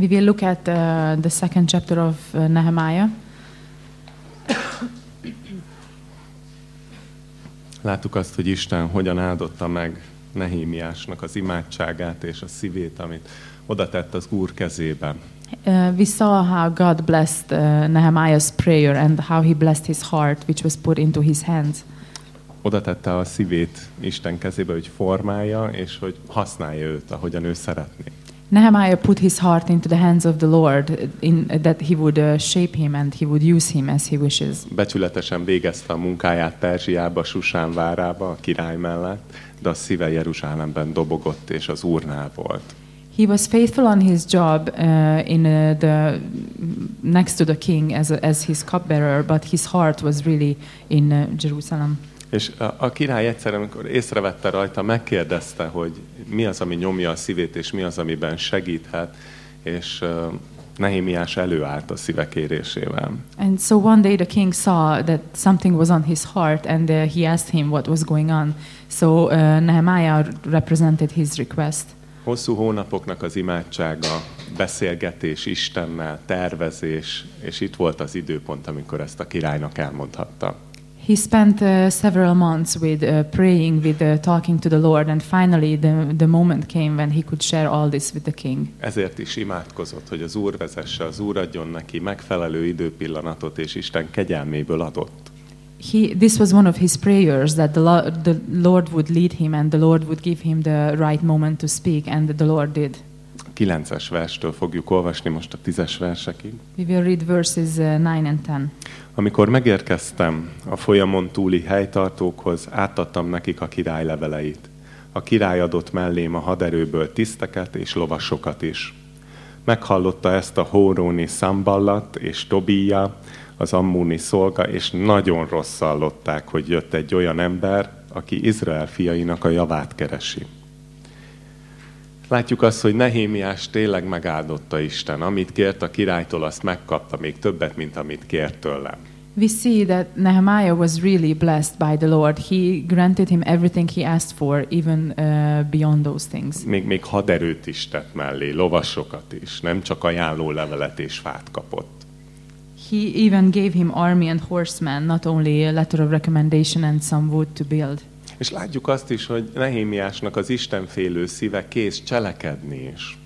We will look at uh, the second chapter of uh, Nehemiah. Láttuk azt, hogy Isten hogyan áldotta meg Nehémiásnak az imádságát és a szívét, amit oda tett az Úr kezébe. Uh, we saw how God blessed uh, Nehemiah's prayer and how he blessed his heart, which was put into his hands. Oda tette a szívét Isten kezébe, hogy formálja, és hogy használja őt, ahogyan ő szeretné. Nehemiah put his heart into the hands of the Lord, in, that he would uh, shape him and he would use him as he wishes. Becsületesen végezte a munkáját Perzsiába, Susán várába, a király mellett, de a szíve Jeruzsálemben dobogott, és az Úrnál volt. He was faithful on his job uh, in uh, the next to the king as, as his cupbearer, but his heart was really in uh, Jerusalem. És a, a király egyszer, amikor észrevette rajta, megkérdezte, hogy mi az, ami nyomja a szívét, és mi az, amiben segíthet, és uh, Nehémiás előállt a szíve kérésével. And so one day the king saw that something was on his heart, and uh, he asked him what was going on. So uh, Nehemiah represented his request. Hosszú hónapoknak az imádsága, beszélgetés Istennel, tervezés, és itt volt az időpont, amikor ezt a királynak elmondhatta. He spent uh, several months with uh, praying, with uh, talking to the Lord, and finally the, the moment came when he could share all this with the king. Ezért is imádkozott, hogy az Úr vezesse, az Úr adjon neki megfelelő időpillanatot, és Isten kegyelméből adott. He, this was one of his prayers that the, Lo- the Lord would lead him and the Lord would give him the right moment to speak, and the Lord did. A kilences verstől fogjuk olvasni most a tízes versekig. We will read verses uh, 9 and 10. Amikor megérkeztem a folyamon túli helytartókhoz, átadtam nekik a király leveleit. A király adott mellém a haderőből tiszteket és lovasokat is. Meghallotta ezt a hóróni Szamballat és Tobíja, az ammúni szolga, és nagyon rosszallották, hogy jött egy olyan ember, aki Izrael fiainak a javát keresi. Látjuk azt, hogy Nehémiás tényleg megáldotta Isten. Amit kért a királytól, azt megkapta még többet, mint amit kért tőlem. We see that Nehemiah was really blessed by the Lord. He granted him everything he asked for, even uh, beyond those things. Még, még haderőt is tett mellé, lovasokat is, nem csak ajánló levelet és fát kapott. He even gave him army and horsemen, not only a letter of recommendation and some wood to build. És látjuk azt is, hogy Nehémiásnak az istenfélő szíve kész cselekedni is.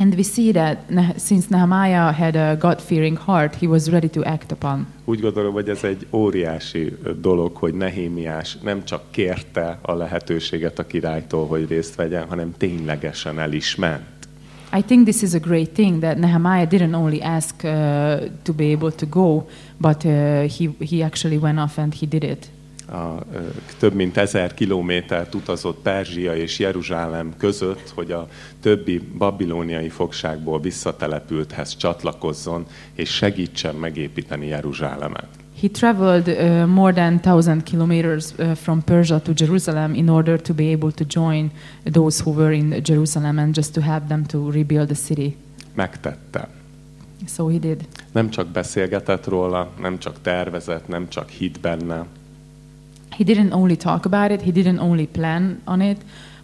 And we see that since Nehemiah had a God-fearing heart, he was ready to act upon. Úgy gondolom, hogy ez egy óriási dolog, hogy Nehémiás nem csak kérte a lehetőséget a királytól, hogy részt vegyen, hanem ténylegesen el is ment. I think this is a great thing that Nehemiah didn't only ask uh, to be able to go, but uh, he, he actually went off and he did it. A, több mint ezer kilométert utazott Perzsia és Jeruzsálem között, hogy a többi babilóniai fogságból visszatelepülthez csatlakozzon, és segítsen megépíteni Jeruzsálemet. He traveled uh, more than 1000 kilometers uh, from Persia to Jerusalem in order to be able to join those who were in Jerusalem and just to help them to rebuild the city. Megtette. So he did. Nem csak beszélgetett róla, nem csak tervezett, nem csak hit benne, He didn't only talk about it, he didn't only plan on it,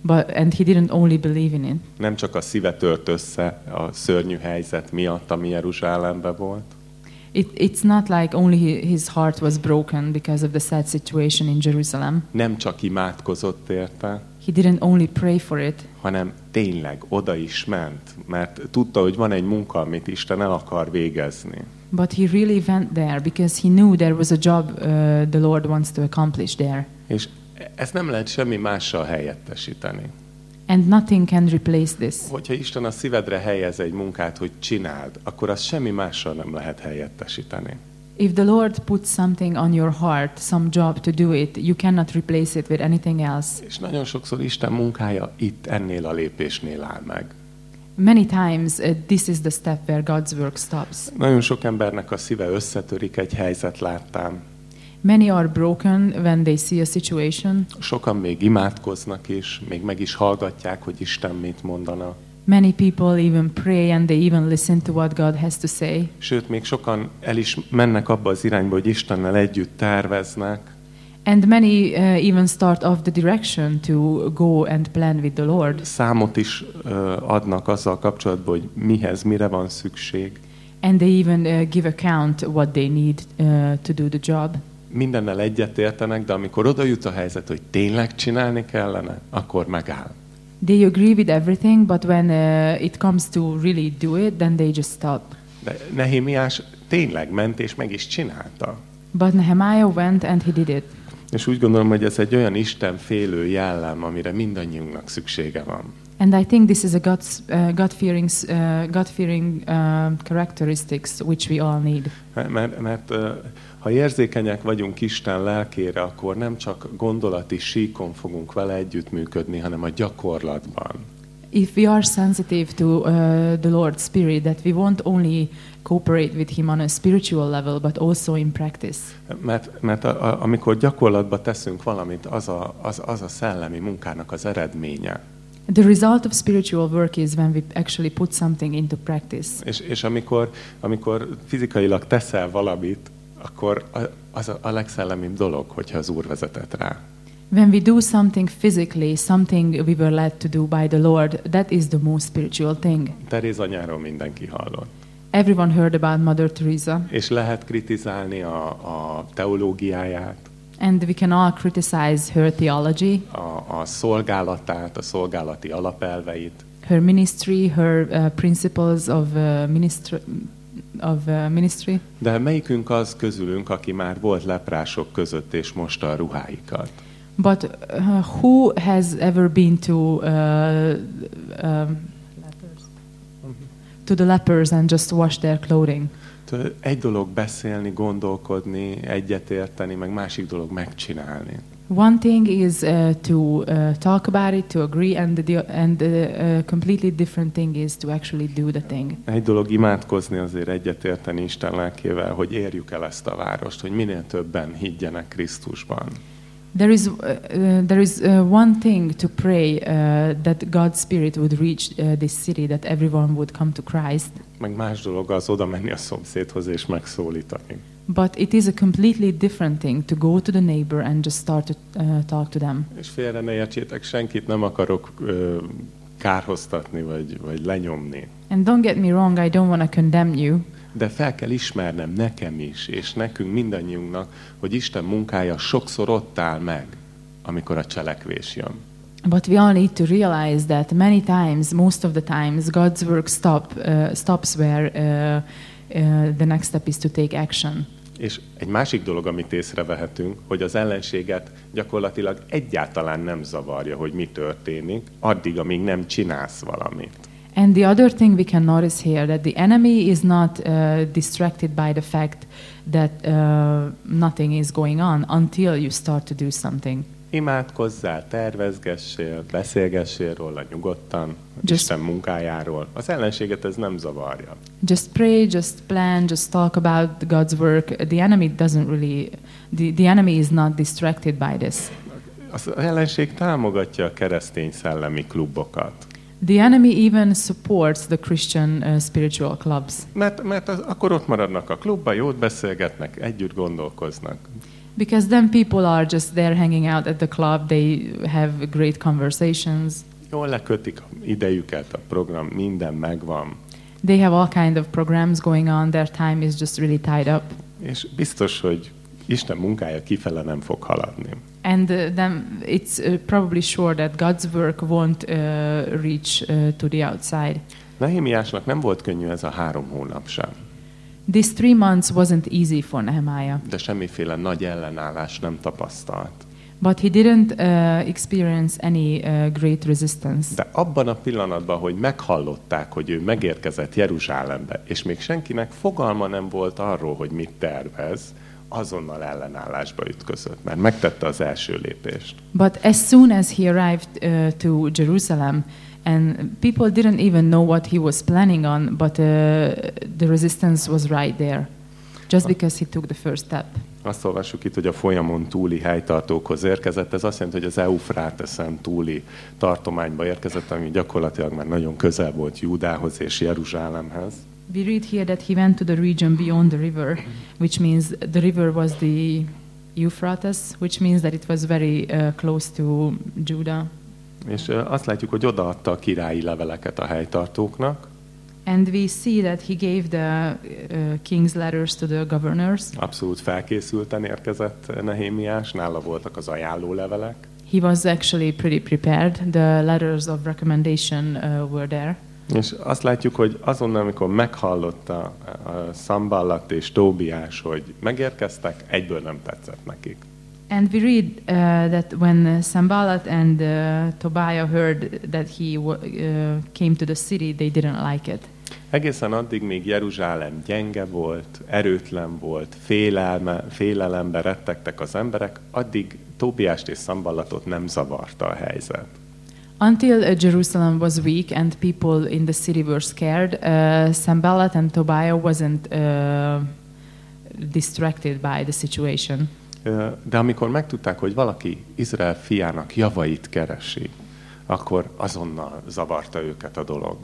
but and he didn't only believe in it. nem csak a szíve tört össze a szörnyű helyzet miatt, ami Jeruzsálemben volt, It, it's not like only his heart was broken because of the sad situation in Jerusalem. nem csak imádkozott érte, He didn't only pray for it, hanem tényleg oda is ment, mert tudta, hogy van egy munka, amit Isten el akar végezni. But he really went there because he knew there was a job uh, the Lord wants to accomplish there. És ezt nem lehet semmi mással helyettesíteni. And nothing can replace this. Hogyha Isten a szívedre helyez egy munkát, hogy csináld, akkor azt semmi mással nem lehet helyettesíteni. If the Lord puts something on your heart, some job to do it, you cannot replace it with anything else. És nagyon sokszor Isten munkája itt ennél a lépésnél áll meg. Many times, uh, this is the step where God's work stops. Nagyon sok embernek a szíve összetörik egy helyzet láttán. Many are broken when they see a situation. Sokan még imádkoznak is, még meg is hallgatják, hogy Isten mit mondana. Many people even pray and they even listen to what God has to say. Sőt, még sokan el is mennek abba az irányba, hogy Istennel együtt terveznek, And many uh, even start off the direction to go and plan with the Lord. Számot is ö, adnak azzal kapcsolatban, hogy mihez, mire van szükség. And they even uh, give account what they need uh, to do the job. Mindennel egyetértenek, de amikor oda jut a helyzet, hogy tényleg csinálni kellene, akkor megáll. They agree with everything, but when uh, it comes to really do it, then they just stop. De Nehémiás tényleg ment és meg is csinálta. But Nehemiah went and he did it. És úgy gondolom, hogy ez egy olyan Isten félő jellem, amire mindannyiunknak szüksége van. And I think this is a God's, uh, God-fearing, uh, God-fearing uh, characteristics which we all need. Mert, mert ha érzékenyek vagyunk Isten lelkére, akkor nem csak gondolati síkon fogunk vele együttműködni, hanem a gyakorlatban. If we are sensitive to uh, the Lord's Spirit, that we won't only cooperate with Him on a spiritual level, but also in practice. Mert, mert a, a, amikor gyakorlatba teszünk valamit, az a, az, az a szellemi munkának az eredménye. The result of spiritual work is when we actually put something into practice. És, és amikor, amikor fizikailag teszel valamit, akkor az a, a legszellemibb dolog, hogyha az Úr vezetett rá. When we do something physically, something we were led to do by the Lord, that is the most spiritual thing. Teréz anyáról mindenki hallott. Everyone heard about Mother Teresa, És lehet kritizálni a, a teológiáját, and we can all criticize her theology, a, a szolgálatát, a szolgálati alapelveit, her ministry, her uh, principles of uh, ministry. Of uh, ministry. de melyikünk az közülünk, aki már volt leprások között és mosta a ruháikat? But uh, who has ever been to uh, um, to the lepers and just washed their clothing? Tudod, Egy dolog beszélni, gondolkodni, egyetérteni, meg másik dolog megcsinálni. One thing is uh, to uh, talk about it, to agree, and the and the uh, completely different thing is to actually do the thing. Egy dolog imádkozni azért egyetérteni Isten lelkével, hogy érjük el ezt a várost, hogy minél többen higgyenek Krisztusban. There is uh, uh, there is uh, one thing to pray uh, that God's Spirit would reach uh, this city, that everyone would come to Christ. Meg más dolog az oda menni a szomszédhoz és megszólítani. But it is a completely different thing to go to the neighbor and just start to uh, talk to them. És félre ne értsétek, senkit nem akarok kárhoztatni vagy, vagy lenyomni. And don't get me wrong, I don't want to condemn you, De fel kell ismernem nekem is, és nekünk mindannyiunknak, hogy Isten munkája sokszor ott áll meg, amikor a cselekvés jön. but we all need to realize that many times, most of the times, God's work stop uh, stops where uh, uh, the next step is to take action. És egy másik dolog, amit észrevehetünk, hogy az ellenséget gyakorlatilag egyáltalán nem zavarja, hogy mi történik, addig, amíg nem csinálsz valamit. And the other thing we can notice here that the enemy is not uh, distracted by the fact that uh, nothing is going on until you start to do something. Imádkozzál, tervezgessél, beszélgessél róla nyugodtan, Just- Isten munkájáról. Az ellenséget ez nem zavarja. Just pray, just plan, just talk about God's work. The enemy doesn't really, the, the enemy is not distracted by this. Az ellenség támogatja a keresztény szellemi klubokat. The enemy even supports the Christian uh, spiritual clubs Mert, mert az, akkor ott maradnak a klubban, jót beszélgetnek, együtt gondolkoznak. because then people are just there hanging out at the club. They have great conversations. Jól lekötik idejüket, a program, minden megvan. They have all kind of programs going on. Their time is just really tied up. És biztos, hogy Isten munkája kifele nem fog haladni. And uh, then it's uh, probably sure that God's work won't uh, reach uh, to the outside. Nehémiásnak nem volt könnyű ez a három hónap sem, These three months wasn't easy for Nehemiah, de semmiféle nagy ellenállás nem tapasztalt. But he didn't uh, experience any uh, great resistance. De abban a pillanatban, hogy meghallották, hogy ő megérkezett Jeruzsálembe, és még senkinek fogalma nem volt arról, hogy mit tervez, azonnal ellenállásba ütközött, mert megtette az első lépést. But as soon as he arrived uh, to Jerusalem, and people didn't even know what he was planning on, but uh, the resistance was right there, just because he took the first step. Azt olvassuk itt, hogy a folyamon túli helytartókhoz érkezett. Ez azt jelenti, hogy az Eufráteszen túli tartományba érkezett, ami gyakorlatilag már nagyon közel volt Júdához és Jeruzsálemhez. We read here that he went to the region beyond the river, which means the river was the Euphrates, which means that it was very uh, close to Judah. És ö, azt látjuk, hogy odaadta a királyi leveleket a helytartóknak, And we see that he gave the uh, king's letters to the governors. abszolút felkészülten érkezett Nehémiás, nála voltak az ajánló levelek, He was actually pretty prepared. The letters of recommendation uh, were there. És azt látjuk, hogy azonnal, amikor meghallotta a Szamballat és Tóbiás, hogy megérkeztek, egyből nem tetszett nekik. And we read uh, that when uh, Sambalat and uh, Tobiah heard that he uh, came to the city, they didn't like it. Egészen addig még Jeruzsálem gyenge volt, erőtlen volt, félelme, félelembe rettegtek az emberek, addig Tóbiást és Szamballatot nem zavarta a helyzet. Until uh, Jerusalem was weak and people in the city were scared, uh, Sambalat and Tobiah wasn't uh, distracted by the situation. De amikor megtudták, hogy valaki Izrael fiának javait keresi, akkor azonnal zavarta őket a dolog.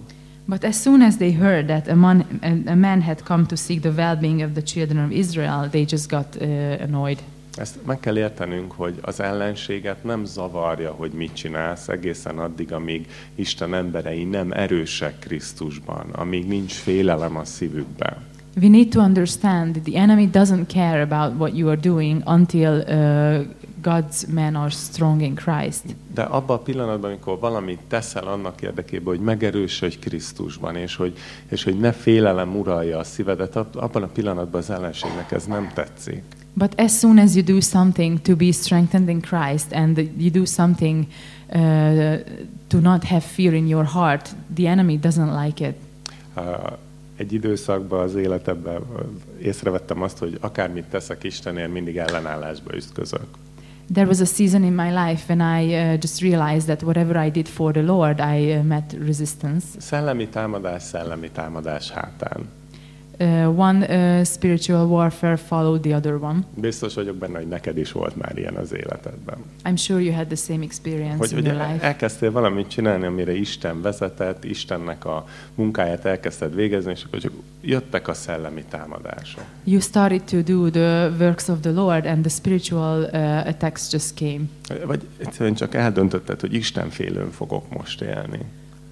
But as soon as they heard that a man, a, man had come to seek the well-being of the children of Israel, they just got uh, annoyed. Ezt meg kell értenünk, hogy az ellenséget nem zavarja, hogy mit csinálsz egészen addig, amíg Isten emberei nem erősek Krisztusban, amíg nincs félelem a szívükben. We need to understand that the enemy doesn't care about what you are doing until uh, God's men are strong in Christ. De abban a pillanatban, amikor valamit teszel annak érdekében, hogy megerősödj Krisztusban, és hogy, és hogy ne félelem uralja a szívedet, ab- abban a pillanatban az ellenségnek ez nem tetszik. But as soon as you do something to be strengthened in Christ and you do something uh, to not have fear in your heart, the enemy doesn't like it. Uh, Egy időszakban az életemben észrevettem azt, hogy akármit teszek Istenért, mindig ellenállásba ütközök. There was a season in my life when I uh, just realized that whatever I did for the Lord, I uh, met resistance. Szellemi támadás, szellemi támadás hátán. Uh, one uh, spiritual warfare followed the other one. Biztos vagyok benne, hogy neked is volt már ilyen az életedben. I'm sure you had the same experience Hogy, in hogy your life. elkezdtél valamit csinálni, amire Isten vezetett, Istennek a munkáját elkezdted végezni, és akkor csak jöttek a szellemi támadások. You started to do the works of the Lord, and the spiritual uh, attacks just came. Vagy egyszerűen csak eldöntötted, hogy Isten félőn fogok most élni.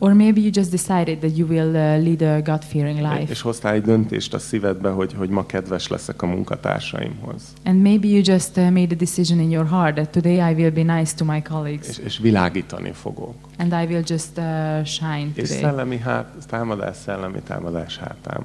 Or maybe you just decided that you will uh, lead a God-fearing life. És hoztál egy döntést a szívedbe, hogy, hogy ma kedves leszek a munkatársaimhoz. And maybe you just uh, made a decision in your heart that today I will be nice to my colleagues És, és világítani fogok. and I will just uh, shine És today. szellemi hát, támadás, szellemi támadás hátám.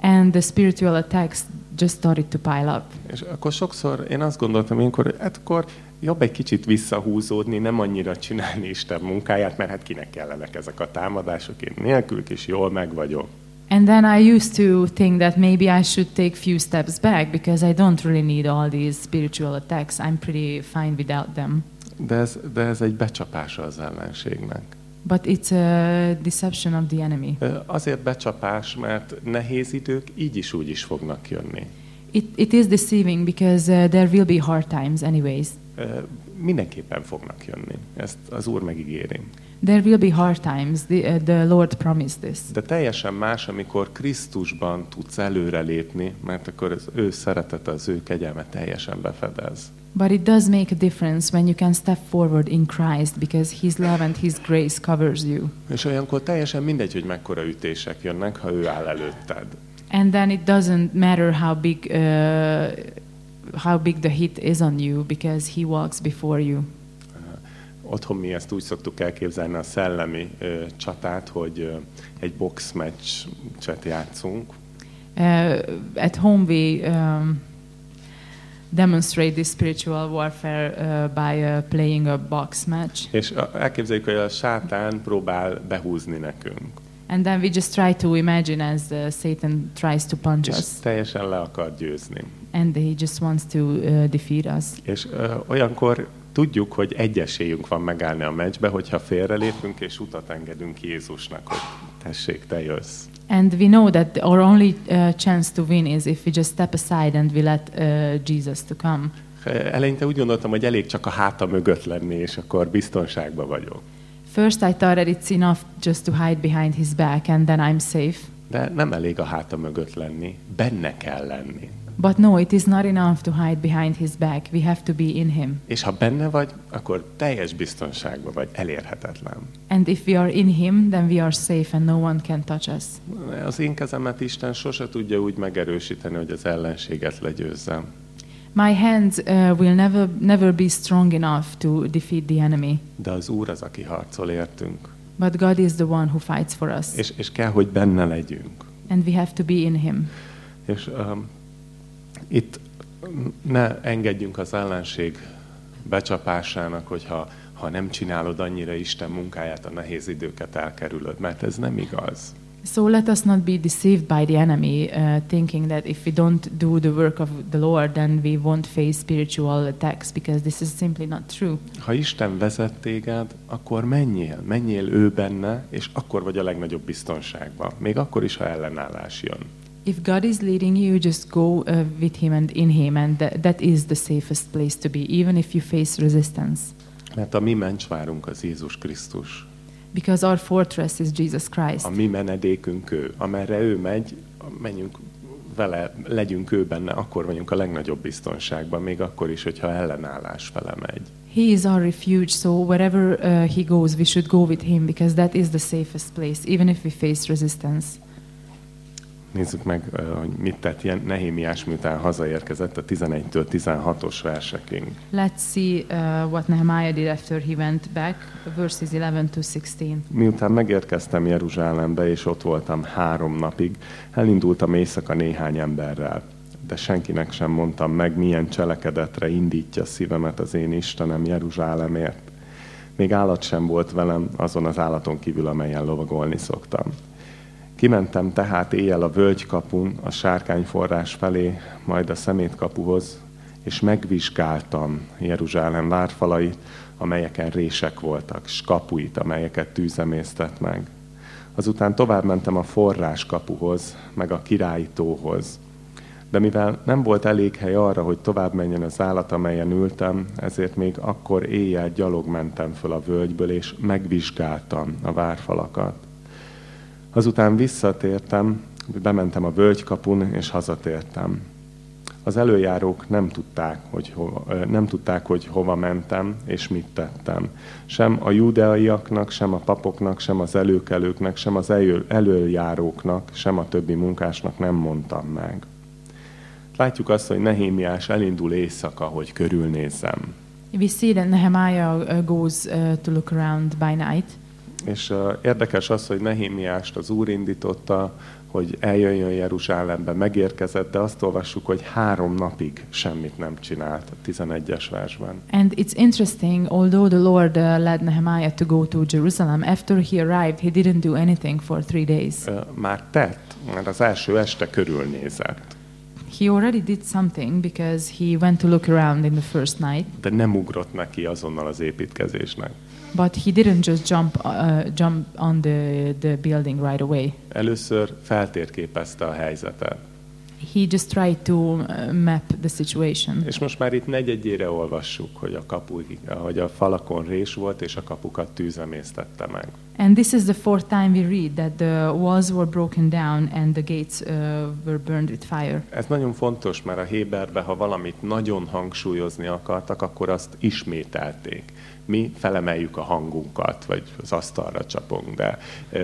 And the spiritual attacks just started to pile up. És akkor sokszor én azt gondoltam ilyenkor, hát akkor jobb egy kicsit visszahúzódni, nem annyira csinálni Isten munkáját, mert hát kinek kellenek ezek a támadások, én nélkülük is jól meg vagyok. And then I used to think that maybe I should take few steps back because I don't really need all these spiritual attacks. I'm pretty fine without them. De ez, de ez egy becsapása az ellenségnek. But it's a deception of the enemy. Azért becsapás, mert nehéz idők így is úgy is fognak jönni. It, it is deceiving because uh, there will be hard times anyways. Mindenképpen fognak jönni. Ezt az Úr megígéri. There will be hard times. The, uh, the Lord promised this. De teljesen más, amikor Krisztusban tudsz előrelépni, mert akkor az ő szeretete, az ő kegyelme teljesen befedez. But it does make a difference when you can step forward in Christ because His love and His grace covers you. És olyankor teljesen mindegy, hogy mekkora ütések jönnek, ha ő áll előtted. And then it doesn't matter how big, uh, how big the hit is on you because He walks before you. Otthon mi ezt úgy szoktuk elképzelni a szellemi ö, csatát, hogy ö, egy boxmeccset játszunk, Uh, at home, we um, demonstrate this spiritual warfare uh, by uh, playing a box match. és elképzeljük, hogy a sátán próbál behúzni nekünk. And then we just try to imagine as uh, Satan tries to punch És us, teljesen le akar győzni. And he just wants to uh, defeat us. És ö, olyankor tudjuk, hogy egy esélyünk van megállni a meccsbe, hogyha félrelépünk és utat engedünk Jézusnak, hogy tessék, te jössz. And we know that our only uh, chance to win is if we just step aside and we let uh, Jesus to come. Eleinte úgy gondoltam, hogy elég csak a háta mögött lenni, és akkor biztonságban vagyok. First, I thought that it's enough just to hide behind his back, and then I'm safe. De nem elég a háta mögött lenni, benne kell lenni. But no, it is not enough to hide behind his back. We have to be in him. És ha benne vagy, akkor teljes biztonságban vagy, elérhetetlen. And if we are in him, then we are safe and no one can touch us. Az én kezemet Isten sose tudja úgy megerősíteni, hogy az ellenséget legyőzzem. My hands uh, will never, never be strong enough to defeat the enemy. De az Úr az, aki harcol értünk. But God is the one who fights for us. És, és kell, hogy benne legyünk. And we have to be in him. És um, itt ne engedjünk az ellenség becsapásának, hogyha ha nem csinálod annyira Isten munkáját, a nehéz időket elkerülöd, mert ez nem igaz. So let us not be deceived by the enemy, uh, thinking that if we don't do the work of the Lord, then we won't face spiritual attacks, because this is simply not true. Ha Isten vezet téged, akkor menjél, menjél ő benne, és akkor vagy a legnagyobb biztonságban. Még akkor is, ha ellenállás jön. If God is leading you, just go uh, with Him and in Him, and that, that is the safest place to be, even if you face resistance. Mert a mi mencsvárunk az Jézus Krisztus. Because our fortress is Jesus Christ. A mi menedékünk ő. Amerre ő megy, menjünk vele, legyünk ő benne, akkor vagyunk a legnagyobb biztonságban, még akkor is, hogyha ellenállás fele megy. He is our refuge, so wherever uh, he goes, we should go with him because that is the safest place, even if we face resistance. Nézzük meg, hogy mit tett ilyen Nehémiás, miután hazaérkezett a 11-től 16-os versekig. Let's see uh, what Nehemiah did after he went back, verses 11 to 16. Miután megérkeztem Jeruzsálembe, és ott voltam három napig, elindultam éjszaka néhány emberrel. De senkinek sem mondtam meg, milyen cselekedetre indítja szívemet az én Istenem Jeruzsálemért. Még állat sem volt velem azon az állaton kívül, amelyen lovagolni szoktam. Kimentem tehát éjjel a völgykapun, a sárkányforrás felé, majd a szemétkapuhoz, és megvizsgáltam Jeruzsálem várfalait, amelyeken rések voltak, s kapuit, amelyeket tűzemésztett meg. Azután tovább mentem a forrás kapuhoz, meg a királyi. De mivel nem volt elég hely arra, hogy tovább menjen az állat, amelyen ültem, ezért még akkor éjjel gyalog mentem föl a völgyből, és megvizsgáltam a várfalakat. Azután visszatértem, bementem a völgykapun, és hazatértem. Az előjárók nem tudták, hogy hova, nem tudták, hogy hova mentem, és mit tettem. Sem a judeaiaknak, sem a papoknak, sem az előkelőknek, sem az elő, előjáróknak, sem a többi munkásnak nem mondtam meg. Látjuk azt, hogy Nehémiás elindul éjszaka, hogy körülnézzem. We see that Nehemiah uh, goes uh, to look around by night. És érdekes az, hogy Nehémiást az Úr indította, hogy eljöjjön Jeruzsálembe, megérkezett, de azt olvassuk, hogy három napig semmit nem csinált a 11-es versben. And it's interesting, although the Lord uh, led Nehemiah to go to Jerusalem, after he arrived, he didn't do anything for three days. Uh, már tett, mert az első este körülnézett. He already did something because he went to look around in the first night. De nem ugrott neki azonnal az építkezésnek. But he didn't just jump uh, jump on the the building right away. Először feltérképezte a helyzetet. He just tried to uh, map the situation. És most már itt negyedjére olvassuk, hogy a kapu, hogy a falakon rés volt, és a kapukat tűzemésztette meg. And this is the fourth time we read that the walls were broken down and the gates uh, were burned with fire. Ez nagyon fontos, mert a Héberbe, ha valamit nagyon hangsúlyozni akartak, akkor azt ismételték mi felemeljük a hangunkat, vagy az asztalra csapunk, de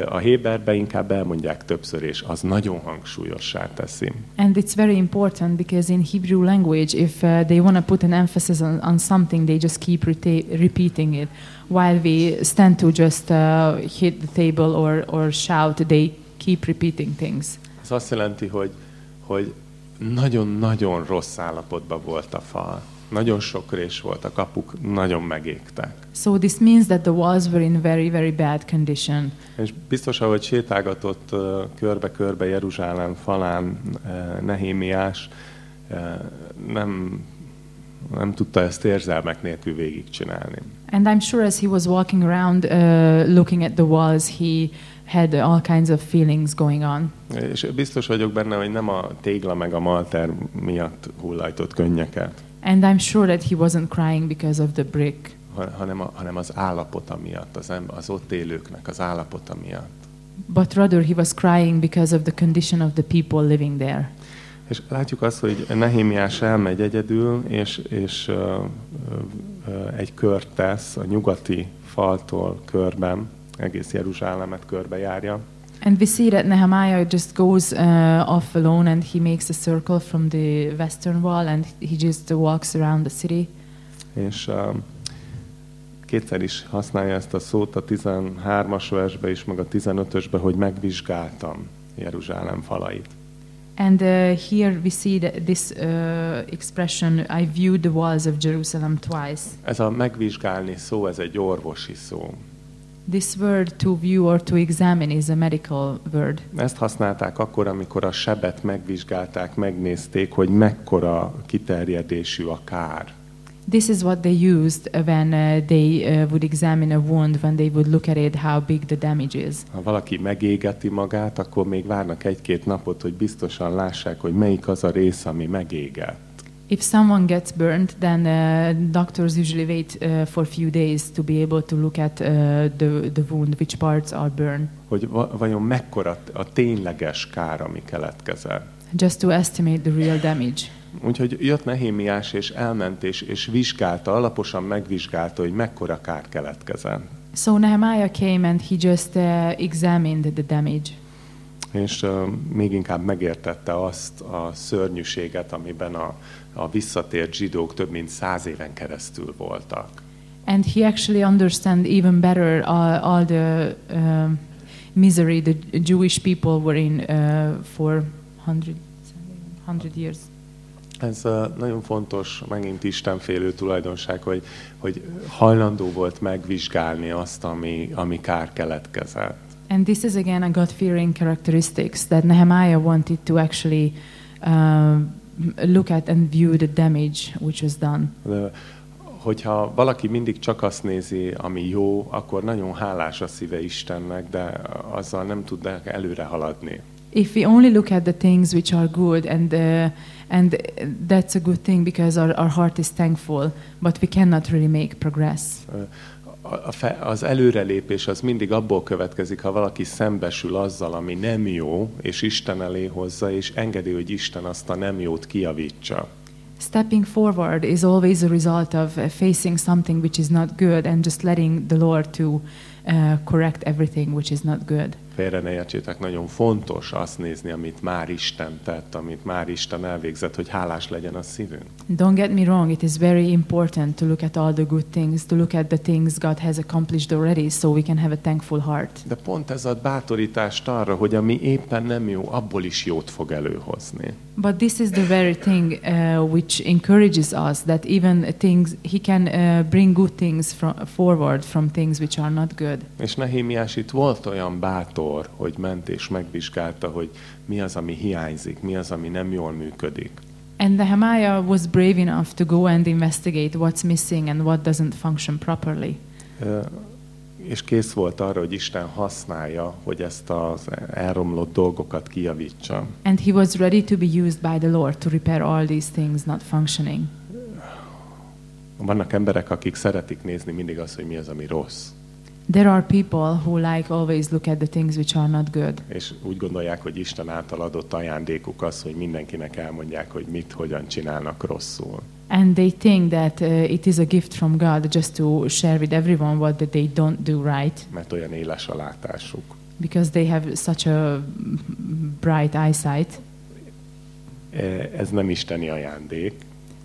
a Héberbe inkább elmondják többször, és az nagyon hangsúlyossá teszi. And it's very important because in Hebrew language, if uh, they want to put an emphasis on, on something, they just keep repeating it. While we stand to just uh, hit the table or, or shout, they keep repeating things. Ez azt jelenti, hogy, hogy nagyon-nagyon rossz állapotban volt a fal. Nagyon sok rés volt, a kapuk nagyon megégtek. So this means that the walls were in very, very bad condition. És biztos, ahogy sétálgatott uh, körbe-körbe Jeruzsálem falán uh, Nehémiás, uh, nem, nem tudta ezt érzelmek nélkül végigcsinálni. And I'm sure as he was walking around uh, looking at the walls, he had all kinds of feelings going on. És biztos vagyok benne, hogy nem a tégla meg a malter miatt hullajtott könnyeket. And I'm sure that he wasn't crying because of the brick. hanem, a, hanem az állapota miatt, az, az ott élőknek az állapota miatt. But rather he was crying because of the condition of the people living there. És látjuk azt, hogy Nehémiás elmegy egyedül, és, és uh, uh, egy kört tesz a nyugati faltól körben, egész Jeruzsálemet körbejárja. And we see that Nehemiah just goes uh, off alone and he makes a circle from the western wall and he just walks around the city. És uh, kétszer is használja ezt a szót a 13-as versbe is, meg a 15-ösbe, hogy megvizsgáltam Jeruzsálem falait. And uh, here we see that this uh, expression, I viewed the walls of Jerusalem twice. Ez a megvizsgálni szó, ez egy orvosi szó. This word to view or to examine is a medical word. Ezt használták akkor, amikor a sebet megvizsgálták, megnézték, hogy mekkora kiterjedésű a kár. This is what they used when uh, they uh, would examine a wound, when they would look at it, how big the damage is. Ha valaki megégeti magát, akkor még várnak egy-két napot, hogy biztosan lássák, hogy melyik az a rész, ami megégett. If someone gets burned, then uh, doctors usually wait uh, for a few days to be able to look at uh, the, the wound, which parts are burned, Hogy va- vajon mekkora a tényleges kár, ami keletkezett. just to estimate the real damage. Úgyhogy jött Nehémiás, és elment, és, és vizsgálta, alaposan megvizsgálta, hogy mekkora kár keletkezett. So Nehemiah came and he just uh, examined the damage. És uh, még inkább megértette azt a szörnyűséget, amiben a, a visszatért zsidók több mint száz éven keresztül voltak. And he actually understand even better all, all the uh, misery the Jewish people were in uh, for hundred, hundred years. Ez nagyon fontos, megint istenfélő tulajdonság, hogy, hogy hajlandó volt megvizsgálni azt, ami, ami kár keletkezett. And this is again a God-fearing characteristics that Nehemiah wanted to actually uh, look at and view the damage which was done. De, hogyha valaki mindig csak azt nézi, ami jó, akkor nagyon hálás a szíve Istennek, de azzal nem tudnak előre haladni. If we only look at the things which are good and uh, and that's a good thing because our, our heart is thankful, but we cannot really make progress. A, fe, az előrelépés az mindig abból következik, ha valaki szembesül azzal, ami nem jó, és Isten elé hozza, és engedi, hogy Isten azt a nem jót kijavítsa. Stepping forward is always a result of facing something which is not good and just letting the Lord to uh, correct everything which is not good. Félre ne értsétek, nagyon fontos azt nézni, amit már Isten tett, amit már Isten elvégzett, hogy hálás legyen a szívünk. Don't get me wrong, it is very important to look at all the good things, to look at the things God has accomplished already so we can have a thankful heart. De pont ez ad bátorítást arra, hogy ami éppen nem jó, abból is jót fog előhozni. But this is the very thing uh, which encourages us that even things he can uh, bring good things from, forward from things which are not good. És Nehémiás itt volt olyan bátor, hogy ment és megvizsgálta, hogy mi az, ami hiányzik, mi az, ami nem jól működik. And Nehemiah was brave enough to go and investigate what's missing and what doesn't function properly. És kész volt arra, hogy Isten használja, hogy ezt az elromlott dolgokat kijavítsa. And he was ready to be used by the Lord to repair all these things not functioning. Vannak emberek, akik szeretik nézni mindig azt, hogy mi az, ami rossz. There are people who like always look at the things which are not good. És úgy gondolják, hogy Isten által adott ajándékuk az, hogy mindenkinek elmondják, hogy mit, hogyan csinálnak rosszul. And they think that uh, it is a gift from God just to share with everyone what that they don't do right Mert olyan éles a látásuk. because they have such a bright eyesight. E, Ez nem isteni ajándék.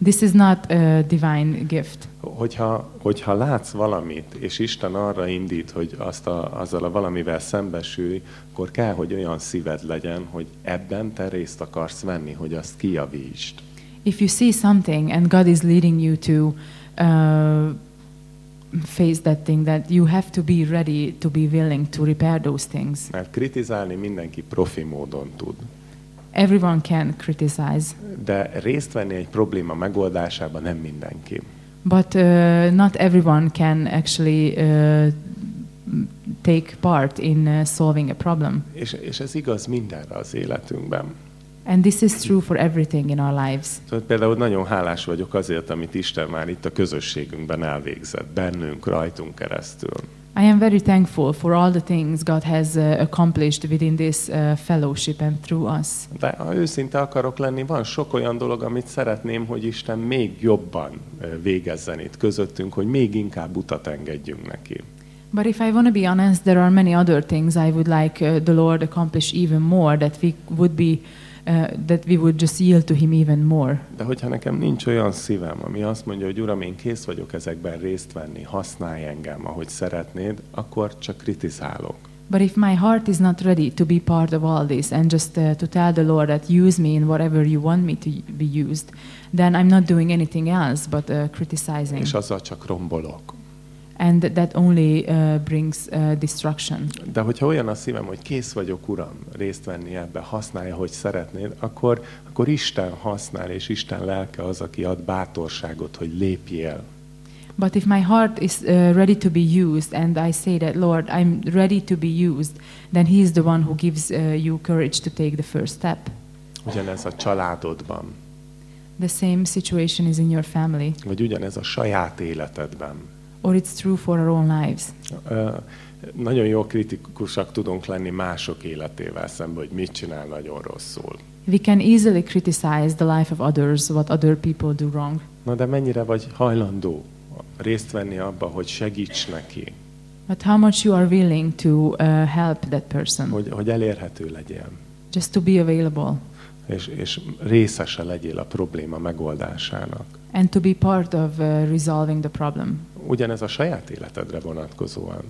This is not a divine gift. Hogyha, hogyha látsz valamit, és Isten arra indít, hogy azt a, azzal a valamivel szembesülj, akkor kell, hogy olyan szíved legyen, hogy ebben te részt akarsz venni, hogy azt kijavítsd. If you see something and God is leading you to uh, face that thing, that you have to be ready to be willing to repair those things. Mert kritizálni mindenki profi módon tud. Everyone can criticize, De részt venni egy probléma megoldásában nem mindenki. but uh, not everyone can actually uh, take part in uh, solving a problem. És, és ez igaz mindenre az életünkben. And this is true for everything in our lives. Szóval például nagyon hálás vagyok azért, amit Isten már itt a közösségünkben elvégzett, bennünk, rajtunk keresztül. I am very thankful for all the things God has uh, accomplished within this uh, fellowship and through us. De ha őszinte akarok lenni, van sok olyan dolog, amit szeretném, hogy Isten még jobban végezzen itt közöttünk, hogy még inkább utat engedjünk neki. But if I want to be honest, there are many other things I would like uh, the Lord accomplish even more that we would be uh, that we would just yield to him even more. De hogyha nekem nincs olyan szívem, ami azt mondja, hogy Uram, én kész vagyok ezekben részt venni, használj engem, ahogy szeretnéd, akkor csak kritizálok. But if my heart is not ready to be part of all this and just uh, to tell the Lord that use me in whatever you want me to be used, then I'm not doing anything else but uh, criticizing. És azzal csak rombolok. And that only uh, brings uh, destruction. De hogyha olyan a szívem, hogy kész vagyok, Uram, részt venni ebbe, használja, hogy szeretnéd, akkor, akkor Isten használ, és Isten lelke az, aki ad bátorságot, hogy lépjél. But if my heart is uh, ready to be used and I say that, Lord, I'm ready to be used, then He is the one who gives uh, you courage to take the first step. Ugyanez a családodban, The same situation is in your family, vagy ugyanez a saját életedben. Or it's true for our own lives. Nagyon jó kritikusak tudunk lenni mások életével szemben, hogy mit csinál nagyon rosszul. We can easily criticize the life of others, what other people do wrong. Na de mennyire vagy hajlandó részt venni abba, hogy segíts neki, But how much you are willing to uh, help that person, hogy, hogy elérhető legyél, just to be available és, és részese legyél a probléma megoldásának. and to be part of uh, resolving the problem. Ugyanez a saját életedre vonatkozóan.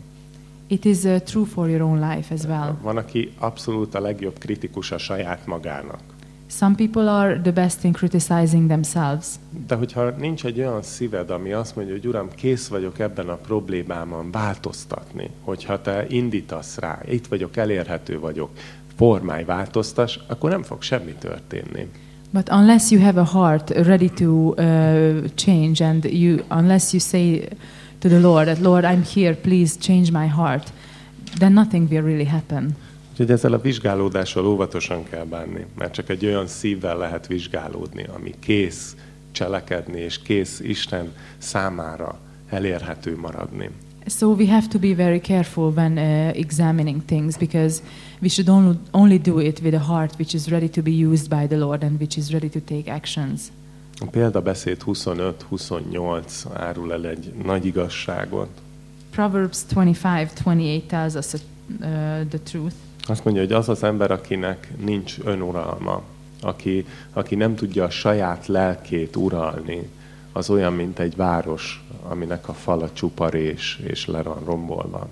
It is uh, true for your own life as well. Van, aki abszolút a legjobb kritikus a saját magának. Some people are the best in criticizing themselves. De hogyha nincs egy olyan szíved, ami azt mondja, hogy Uram, kész vagyok ebben a problémában változtatni, hogyha te indítasz rá, itt vagyok, elérhető vagyok, formálj, változtas, akkor nem fog semmi történni. But unless you have a heart ready to uh, change, and you, unless you say to the Lord that Lord, I'm here, please change my heart, then nothing will really happen. Úgyhogy ezzel a vizsgálódással óvatosan kell bánni, mert csak egy olyan szívvel lehet vizsgálódni, ami kész cselekedni, és kész Isten számára elérhető maradni. So we have to be very careful when uh, examining things because we should only, only do it with a heart which is ready to be used by the Lord and which is ready to take actions. A példabeszéd 25-28 árul el egy nagy igazságot. Proverbs 25:28 tells us uh, the truth. Azt mondja, hogy az az ember, akinek nincs önuralma, aki, aki nem tudja a saját lelkét uralni, az olyan, mint egy város, aminek a fala csupa rés, és le van rombolva.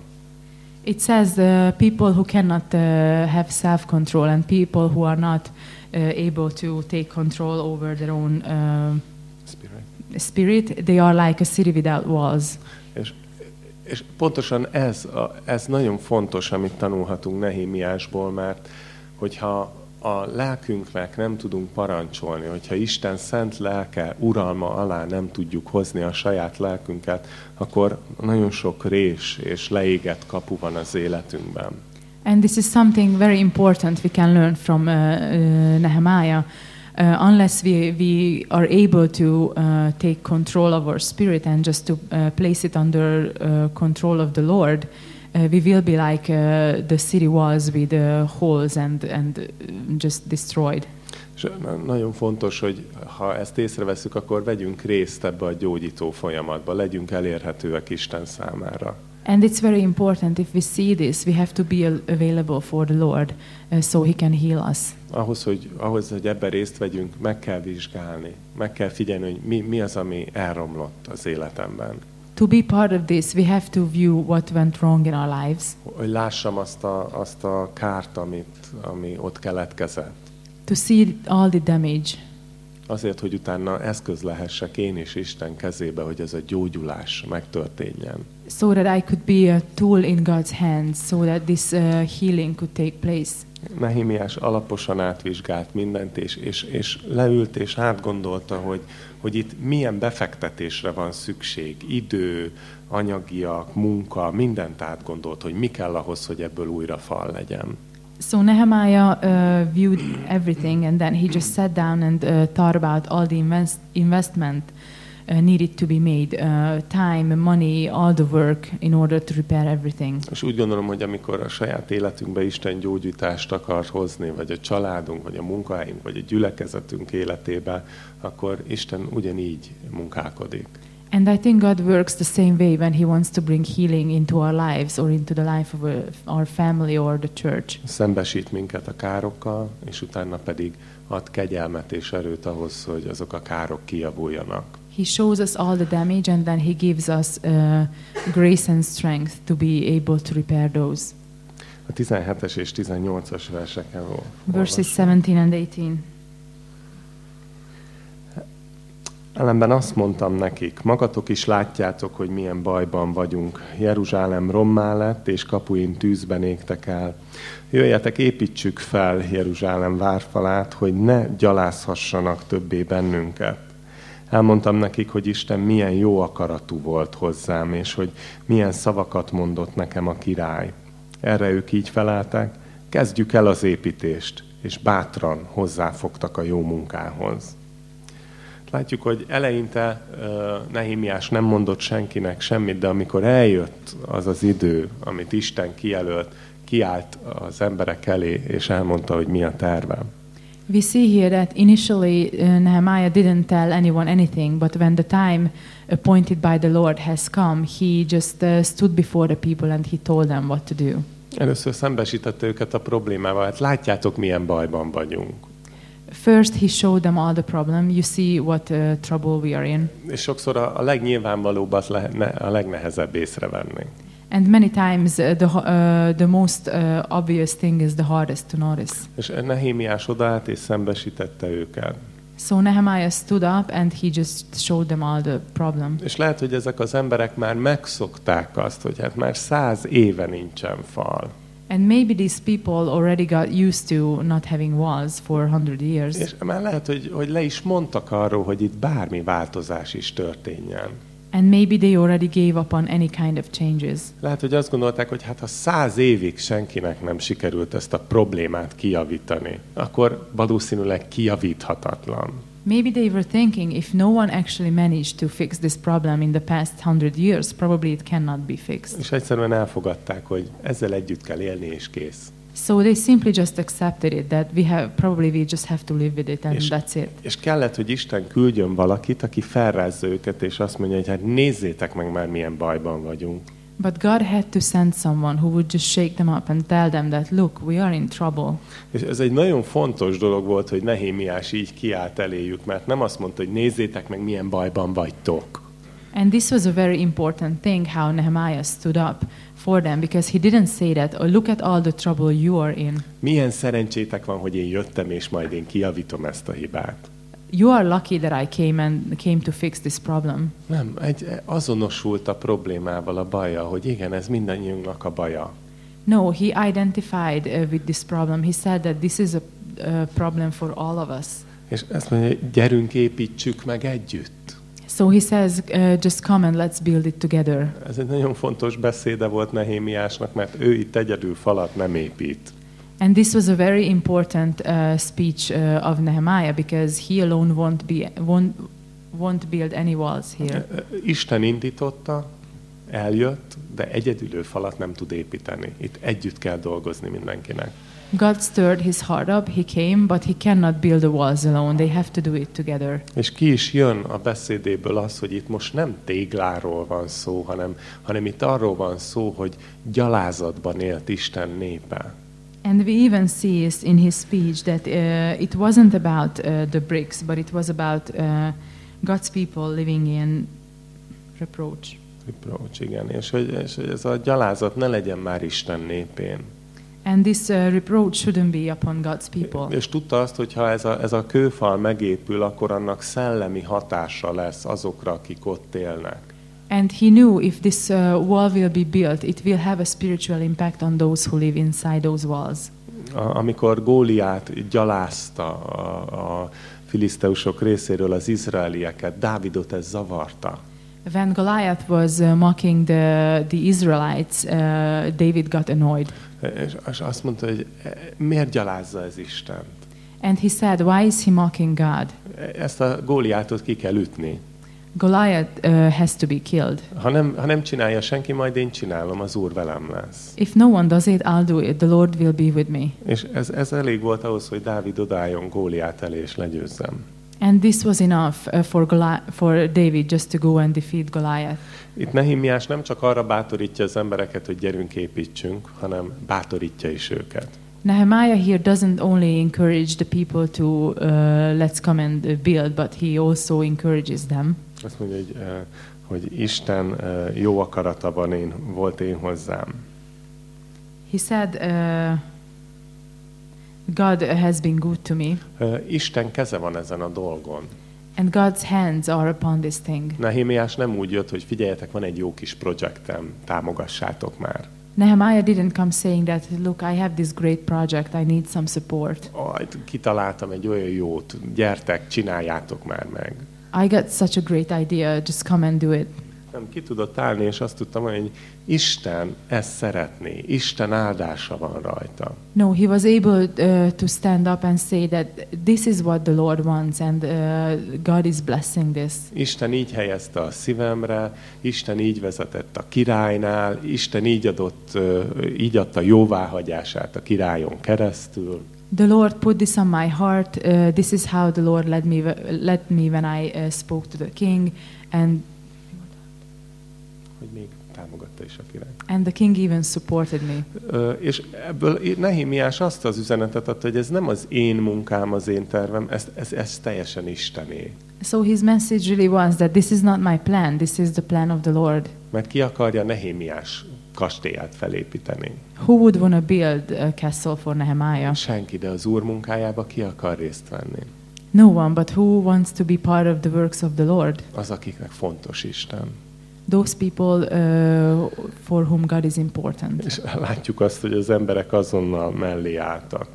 It says the people who cannot uh, have self-control and people who are not uh, able to take control over their own uh, spirit, they are like a city without walls. És, és pontosan ez, a, ez nagyon fontos, amit tanulhatunk Nehémiásból, mert hogyha a lelkünknek nem tudunk parancsolni, hogyha Isten szent lelke uralma alá nem tudjuk hozni a saját lelkünket, akkor nagyon sok rés és leégett kapu van az életünkben. And this is something very important we can learn from uh, uh, Nehemiah. Uh, unless we, we are able to uh, take control of our spirit and just to uh, place it under uh, control of the Lord, uh, we will be like uh, the city was with uh, holes and, and uh, just destroyed. És na- nagyon fontos, hogy ha ezt észreveszünk, akkor vegyünk részt ebbe a gyógyító folyamatba, legyünk elérhetőek Isten számára. And it's very important if we see this, we have to be available for the Lord uh, so He can heal us. Ahhoz hogy, ahhoz, hogy ebben részt vegyünk, meg kell vizsgálni, meg kell figyelni, hogy mi, mi az, ami elromlott az életemben. To be part of this, we have to view what went wrong in our lives, Hogy lássam azt a, azt a kárt, amit, ami ott keletkezett. to see all the damage, Azért, hogy utána eszköz lehessek én is Isten kezébe, hogy ez a gyógyulás megtörténjen. so that I could be a tool in God's hands, so that this uh, healing could take place. Nehemiás alaposan átvizsgált mindent, és, és, és leült és átgondolta, hogy, hogy itt milyen befektetésre van szükség, idő, anyagiak, munka, mindent átgondolt, hogy mi kell ahhoz, hogy ebből újra fal legyen. So Nehemiah uh, viewed everything, and then he just sat down and uh, thought about all the invest- investment uh, needed to be made uh, time, money, all the work in order to repair everything. És úgy gondolom, hogy amikor a saját életünkbe Isten gyógyítást akar hozni, vagy a családunk, vagy a munkahelyünk, vagy a gyülekezetünk életébe, akkor Isten ugyanígy munkálkodik. And I think God works the same way when He wants to bring healing into our lives or into the life of a, our family or the church. Szembesít minket a károkkal, és utána pedig ad kegyelmet és erőt ahhoz, hogy azok a károk kijavuljanak. He shows us all the damage and then He gives us uh, grace and strength to be able to repair those. A 17-es és 18-as verseken Verses olvasom. 17 and 18. Ellenben azt mondtam nekik, magatok is látjátok, hogy milyen bajban vagyunk. Jeruzsálem rommá lett, és kapuin tűzben égtek el. Jöjjetek, építsük fel Jeruzsálem várfalát, hogy ne gyalázhassanak többé bennünket. Elmondtam nekik, hogy Isten milyen jó akaratú volt hozzám, és hogy milyen szavakat mondott nekem a király. Erre ők így feleltek, kezdjük el az építést, és bátran hozzáfogtak a jó munkához. Látjuk, hogy eleinte Nehémiás nem mondott senkinek semmit, de amikor eljött az az idő, amit Isten kijelölt, kiállt az emberek elé, és elmondta, hogy mi a tervem. We see here that initially uh, Nehemiah didn't tell anyone anything, but when the time appointed by the Lord has come, he just uh, stood before the people and he told them what to do. Először szembesítette őket a problémával. Hát látjátok, milyen bajban vagyunk. First, he showed them all the problem. You see what uh, trouble we are in. És sokszor a, a legnyilvánvalóbbat le, ne, a legnehezebb észrevenni. And many times, uh, the, uh, the most uh, obvious thing is the hardest to notice. És Nehémiás odaállt és szembesítette őket. So Nehemiah stood up and he just showed them all the problem. És lehet, hogy ezek az emberek már megszokták azt, hogy hát már száz éve nincsen fal. And maybe these people already got used to not having walls for 100 years. És már lehet, hogy, hogy le is mondtak arról, hogy itt bármi változás is történjen. And maybe they already gave up on any kind of changes. Lehet, hogy azt gondolták, hogy hát ha száz évig senkinek nem sikerült ezt a problémát kijavítani, akkor valószínűleg kijavíthatatlan. Maybe they were thinking if no one actually managed to fix this problem in the past hundred years, probably it cannot be fixed. És egyszerűen elfogadták, hogy ezzel együtt kell élni, és kész. So they simply just accepted it that we have probably we just have to live with it and És- that's it. És kellett, hogy Isten küldjön valakit, aki felrázza őket, és azt mondja, hogy hát nézzétek meg már, milyen bajban vagyunk. But God had to send someone who would just shake them up and tell them that look, we are in trouble. És ez egy nagyon fontos dolog volt, hogy Nehémiás így kiállt eléjük, mert nem azt mondta, hogy nézzétek meg, milyen bajban vagytok. And this was a very important thing how Nehemiah stood up for them because he didn't say that, oh, look at all the trouble you are in. Milyen szerencsétek van, hogy én jöttem, és majd én kijavítom ezt a hibát. You are lucky that I came and came to fix this problem. Nem, egy, azonosult a problémával a baja, hogy igen, ez mindannyiunknak a baja. No, he identified uh, with this problem. He said that this is a uh, problem for all of us. És ezt mondja, gyerünk, építsük meg együtt. So he says, uh, just come and let's build it together. Ez egy nagyon fontos beszéde volt Nehémiásnak, mert ő itt egyedül falat nem épít. And this was a very important uh, speech uh, of Nehemiah because he alone won't be won't won't build any walls here. Isten indította, eljött, de egyedül ő falat nem tud építeni. Itt együtt kell dolgozni mindenkinek. God stirred his heart up. He came, but he cannot build the walls alone. They have to do it together. És ki is jön a beszédéből az, hogy itt most nem tégláról van szó, hanem, hanem itt arról van szó, hogy gyalázatban élt Isten népe. And we even see this in his speech that uh, it wasn't about uh, the bricks, but it was about uh, God's people living in reproach. Reproach, igen. És hogy, és hogy ez a gyalázat ne legyen már Isten népén. And this uh, reproach shouldn't be upon God's people. És tudta azt, hogy ha ez a, ez a kőfal megépül, akkor annak szellemi hatása lesz azokra, akik ott élnek. And he knew if this uh, wall will be built, it will have a spiritual impact on those who live inside those walls. A, amikor Góliát gyalázta a, a filiszteusok részéről az izraelieket, Dávidot ez zavarta. When Goliath was uh, mocking the, the Israelites, uh, David got annoyed. És, azt mondta, hogy e, miért gyalázza ez Isten? And he said, Why is he mocking God? Ezt a Góliátot ki kell ütni. Goliath uh, has to be killed. Ha nem, ha nem csinálja senki, majd én csinálom, az Úr velem lesz. If no one does it, I'll do it. The Lord will be with me. És ez, ez elég volt ahhoz, hogy Dávid odálljon Góliát elé és legyőzzem. And this was enough uh, for, Goli- for David just to go and defeat Goliath. Itt Nehemiás nem csak arra bátorítja az embereket, hogy gyerünk építsünk, hanem bátorítja is őket. Nehemiah here doesn't only encourage the people to uh, let's come and uh, build, but he also encourages them. Azt mondja, hogy, eh, hogy Isten eh, jó akarata van én, volt én hozzám. He said, uh, God has been good to me, Isten keze van ezen a dolgon. and God's hands are upon this thing. Nehémiás nem úgy jött, hogy figyeljetek, van egy jó kis projektem, támogassátok már. Nehemiah didn't come saying that, look, I have this great project, I need some support. Aj, kitaláltam egy olyan jót, gyertek, csináljátok már meg. I got such a great idea, just come and do it. Nem, ki tudott állni, és azt tudtam mondani, hogy Isten ezt szeretné, Isten áldása van rajta. No, he was able uh, to stand up and say that this is what the Lord wants and uh, God is blessing this. Isten így helyezte a szívemre, Isten így vezetett a királynál, Isten így adott, ö, így adta jóváhagyását a királyon keresztül. The Lord put this on my heart. Uh, this is how the Lord led me, led me when I uh, spoke to the king, and támogatta is a király. and the king even supported me. És ebből Nehemiás azt az üzenetet adta, hogy ez nem az én munkám, az én tervem, ez, ez, ez teljesen Istené. So his message really was that this is not my plan. This is the plan of the Lord. Mert ki akarja Nehémiás kastélyát felépíteni? Who would want to build a castle for Nehemiah? Senki, de az úr munkájába ki akar részt venni? No one, but who wants to be part of the works of the Lord? Az, akiknek fontos Isten. Those people uh, for whom God is important. És látjuk azt, hogy az emberek azonnal mellé álltak.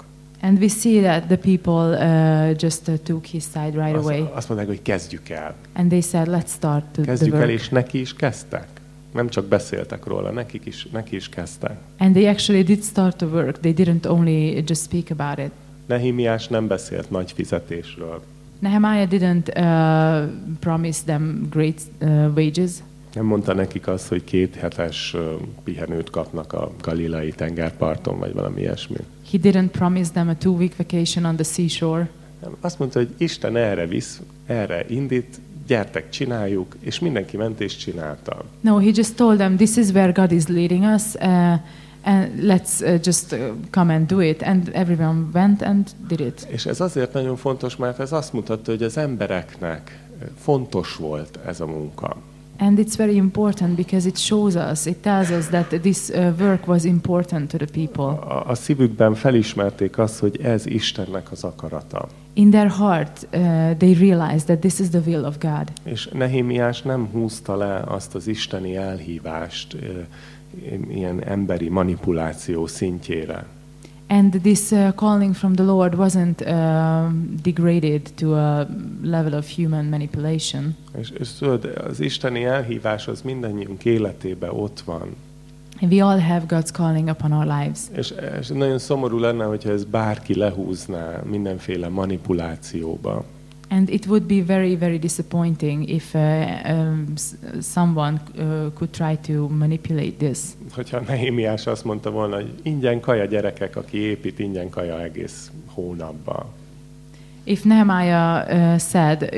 And we see that the people uh, just uh, took his side right Azt, away. azt mondták, hogy kezdjük el. And they said, let's start the, the Kezdjük el, work. és neki is kezdtek. Nem csak beszéltek róla, nekik is, neki is kezdtek. And they actually did start the work. They didn't only just speak about it. Nehemiás nem beszélt nagy fizetésről. Nehemiah didn't uh, promise them great uh, wages. Nem mondta nekik azt, hogy két hetes pihenőt kapnak a galilai tengerparton, vagy valami ilyesmi. He didn't promise them a two-week vacation on the seashore. Nem, Azt mondta, hogy Isten erre visz, erre indít, gyertek, csináljuk, és mindenki ment és csinálta. No, he just told them, this is where God is leading us, uh, and let's uh, just uh, come and do it. And everyone went and did it. És ez azért nagyon fontos, mert ez azt mutatta, hogy az embereknek fontos volt ez a munka. And it's very important because it shows us, it tells us that this uh, work was important to the people. A, a szívükben felismerték azt, hogy ez Istennek az akarata. In their heart, uh, they realized that this is the will of God. És Nehémiás nem húzta le azt az isteni elhívást ö, ilyen emberi manipuláció szintjére. And this uh, calling from the Lord wasn't um degraded to a level of human manipulation. És, és tudod, az isteni elhívás az mindannyiunk életében ott van. And we all have God's calling upon our lives. És, és nagyon szomorú lenne, hogyha ez bárki lehúzná mindenféle manipulációba. And it would be very, very disappointing if uh, um, someone uh, could try to manipulate this. Hogyha Nehémiás azt mondta volna, hogy ingyen kaja gyerekek, aki épít, ingyen kaja egész hónapban. If Nehemiah uh, said,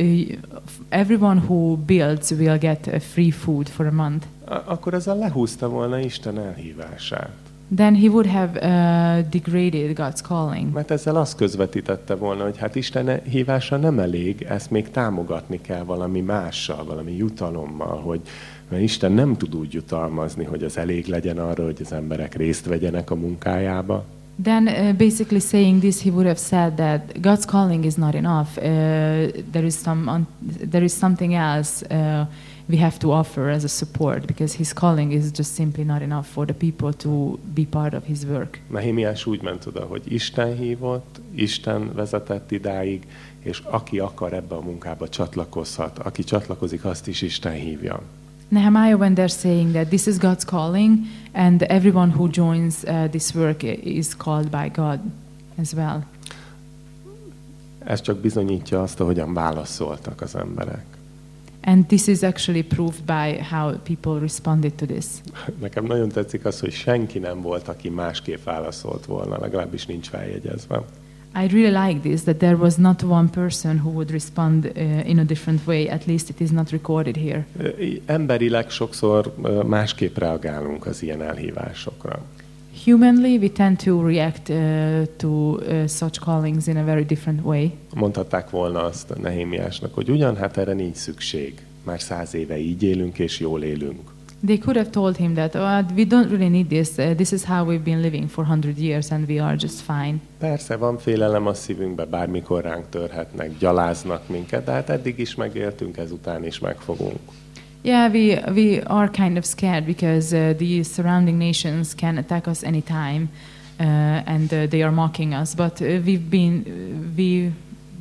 everyone who builds will get uh, free food for a month, A- akkor ezzel lehúzta volna Isten elhívását. Then he would have uh, degraded God's calling. Mert ezzel azt közvetítette volna, hogy hát Isten hívása nem elég, ezt még támogatni kell valami mással, valami jutalommal, hogy mert Isten nem tud úgy jutalmazni, hogy az elég legyen arra, hogy az emberek részt vegyenek a munkájába. Then, uh, basically saying this, he would have said that God's calling is not enough. Uh, there is some, there is something else uh, we have to offer as a support because His calling is just simply not enough for the people to be part of His work. Nehemiás úgy ment oda, hogy Isten hívott, Isten vezetett idáig, és aki akar ebbe a munkába csatlakozhat, aki csatlakozik, azt is Isten hívja. Nehemiah, when they're saying that this is God's calling, and everyone who joins uh, this work is called by God as well. Ez csak bizonyítja azt, ahogyan válaszoltak az emberek. And this is actually proved by how people responded to this. Nekem nagyon tetszik az, hogy senki nem volt, aki másképp válaszolt volna, legalábbis nincs feljegyezve. I really like this that there was not one person who would respond uh, in a different way. At least it is not recorded here. Emberileg sokszor másképp reagálunk az ilyen elhívásokra. Humanly, we tend to react uh, to uh, such callings in a very different way. Mondhatták volna azt a Nehémiásnak, hogy ugyan, hát erre nincs szükség. Már száz éve így élünk és jól élünk. They could have told him that oh, we don't really need this. Uh, this is how we've been living for hundred years, and we are just fine. Persze van félelem a szívünkbe, bármikor ránk törhetnek, gyaláznak minket, de hát eddig is megéltünk, ezután is megfogunk. Yeah, we we are kind of scared because uh, the surrounding nations can attack us anytime, uh, and uh, they are mocking us. But uh, we've been uh, we've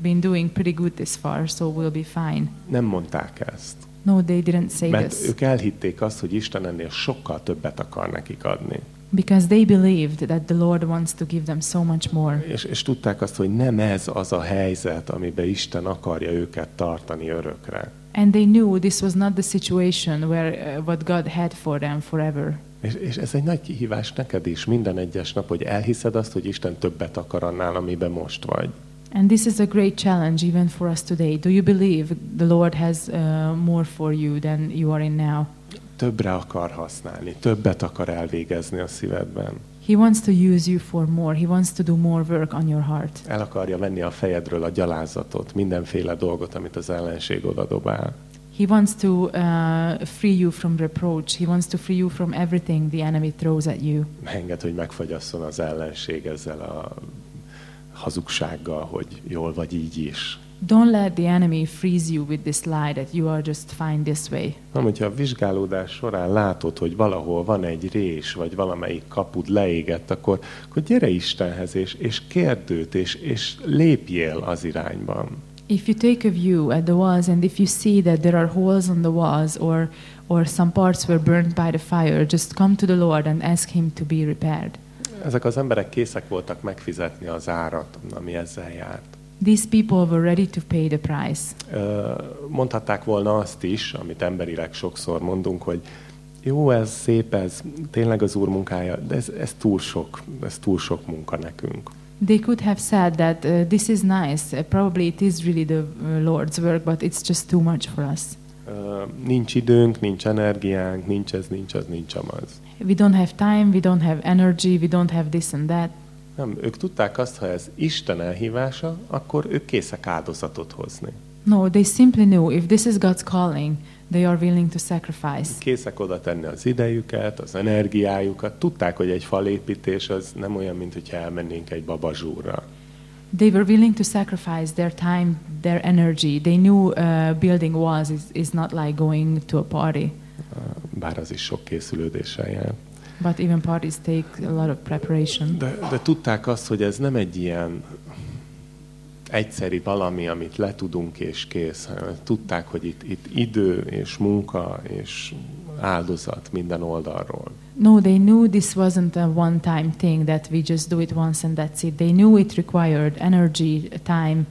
been doing pretty good this far, so we'll be fine. Nem mondták ezt. No, they didn't say Mert this ők elhitték azt, hogy Isten ennél sokkal többet akar nekik adni. because they believed that the Lord wants to give them so much more. És, és tudták azt, hogy nem ez az a helyzet, amiben Isten akarja őket tartani örökre. And they knew this was not the situation where uh, what God had for them forever. És, és ez egy nagy kihívás neked is, minden egyes nap, hogy elhiszed azt, hogy Isten többet akar annál, amiben most vagy. And this is a great challenge even for us today. Do you believe the Lord has uh, more for you than you are in now? Többre akar használni, többet akar elvégezni a szívedben. He wants to use you for more. He wants to do more work on your heart. El akarja venni a fejedről a gyalázatot, mindenféle dolgot, amit az ellenség oda dobál. He wants to uh, free you from reproach. He wants to free you from everything the enemy throws at you. Enged, hogy megfagyasszon az ellenség ezzel a hazugsággal, hogy jól vagy így is. Don't let the enemy freeze you with this lie that you are just fine this way. Nem, hogyha a vizsgálódás során látod, hogy valahol van egy rés, vagy valamelyik kapud leégett, akkor, akkor gyere Istenhez, és, és kérd őt, és, és lépjél az irányban. If you take a view at the walls and if you see that there are holes on the walls or or some parts were burned by the fire, just come to the Lord and ask him to be repaired. Ezek az emberek készek voltak megfizetni az árat, ami ezzel járt. These people were ready to pay the price. Mondhatták volna azt is, amit emberileg sokszor mondunk, hogy jó, ez szép, ez tényleg az Úr munkája, de ez, ez túl sok, ez túl sok munka nekünk. They could have said that uh, this is nice. Uh, probably it is really the uh, Lord's work, but it's just too much for us. Ö, Nincs időnk, nincs energiánk, nincs ez, nincs az, nincs amaz. We don't have time, we don't have energy, we don't have this and that. Nem, ők tudták azt, ha ez Isten elhívása, akkor ők készek áldozatot hozni. No, they simply knew if this is God's calling, they are willing to sacrifice. Készek oda tenni az idejüket, az energiájukat. Tudták, hogy egy falépítés az nem olyan, mint hogyha elmennénk egy babazsúrra. They were willing to sacrifice their time, their energy. They knew uh, building walls is, is not like going to a party, Bár az is sok készülődéssel jár. But even parties take a lot of preparation. De, de tudták azt, hogy ez nem egy ilyen egyszeri valami, amit letudunk és kész. Tudták, hogy itt, itt idő és munka és áldozat minden oldalról. No, they knew this wasn't a one time thing that we just do it once and that's it. They knew it required energy, time,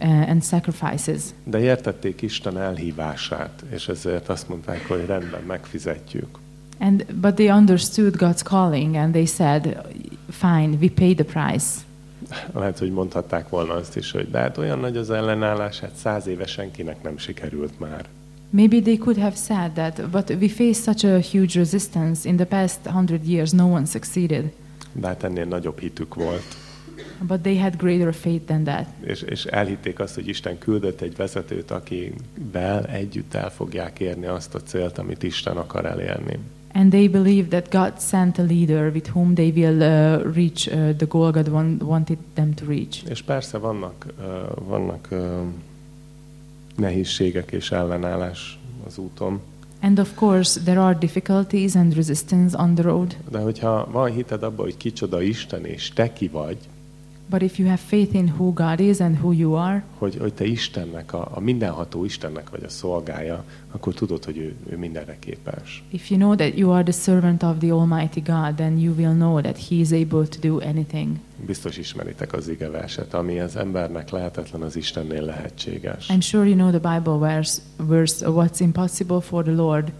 uh, and sacrifices. De értették Isten elhívását, és ezért azt mondták, hogy rendben, megfizetjük. And but they understood God's calling and they said, "Fine, we pay the price." Lehet, hogy mondhatták volna azt is, hogy de hát olyan nagy az ellenállás, hát száz éve senkinek nem sikerült már. Maybe they could have said that, but we faced such a huge resistance in the past hundred years. No one succeeded, De hát ennél nagyobb hitük volt. but they had greater faith than that. És, és elhitték azt, hogy Isten küldött egy vezetőt, akivel együtt el fogják érni azt a célt, amit Isten akar elérni. And they believed that God sent a leader with whom they will uh, reach uh, the goal God want, wanted them to reach. És persze vannak, uh, vannak uh, nehézségek és ellenállás az úton, And of course, there are difficulties and resistance on the road. de hogyha van hited abban, hogy kicsoda Isten és te ki vagy, But if you have faith in who God is and who you are, hogy, hogy te Istennek, a, a mindenható Istennek vagy a szolgája, akkor tudod, hogy ő, ő mindenre képes. if you know that you are the servant of the Almighty God, then you will know that He is able to do anything. Biztos ismeritek az igeverset, ami az embernek lehetetlen, az Istennél lehetséges. I'm sure you know the Bible verse, verse what's impossible for the Lord,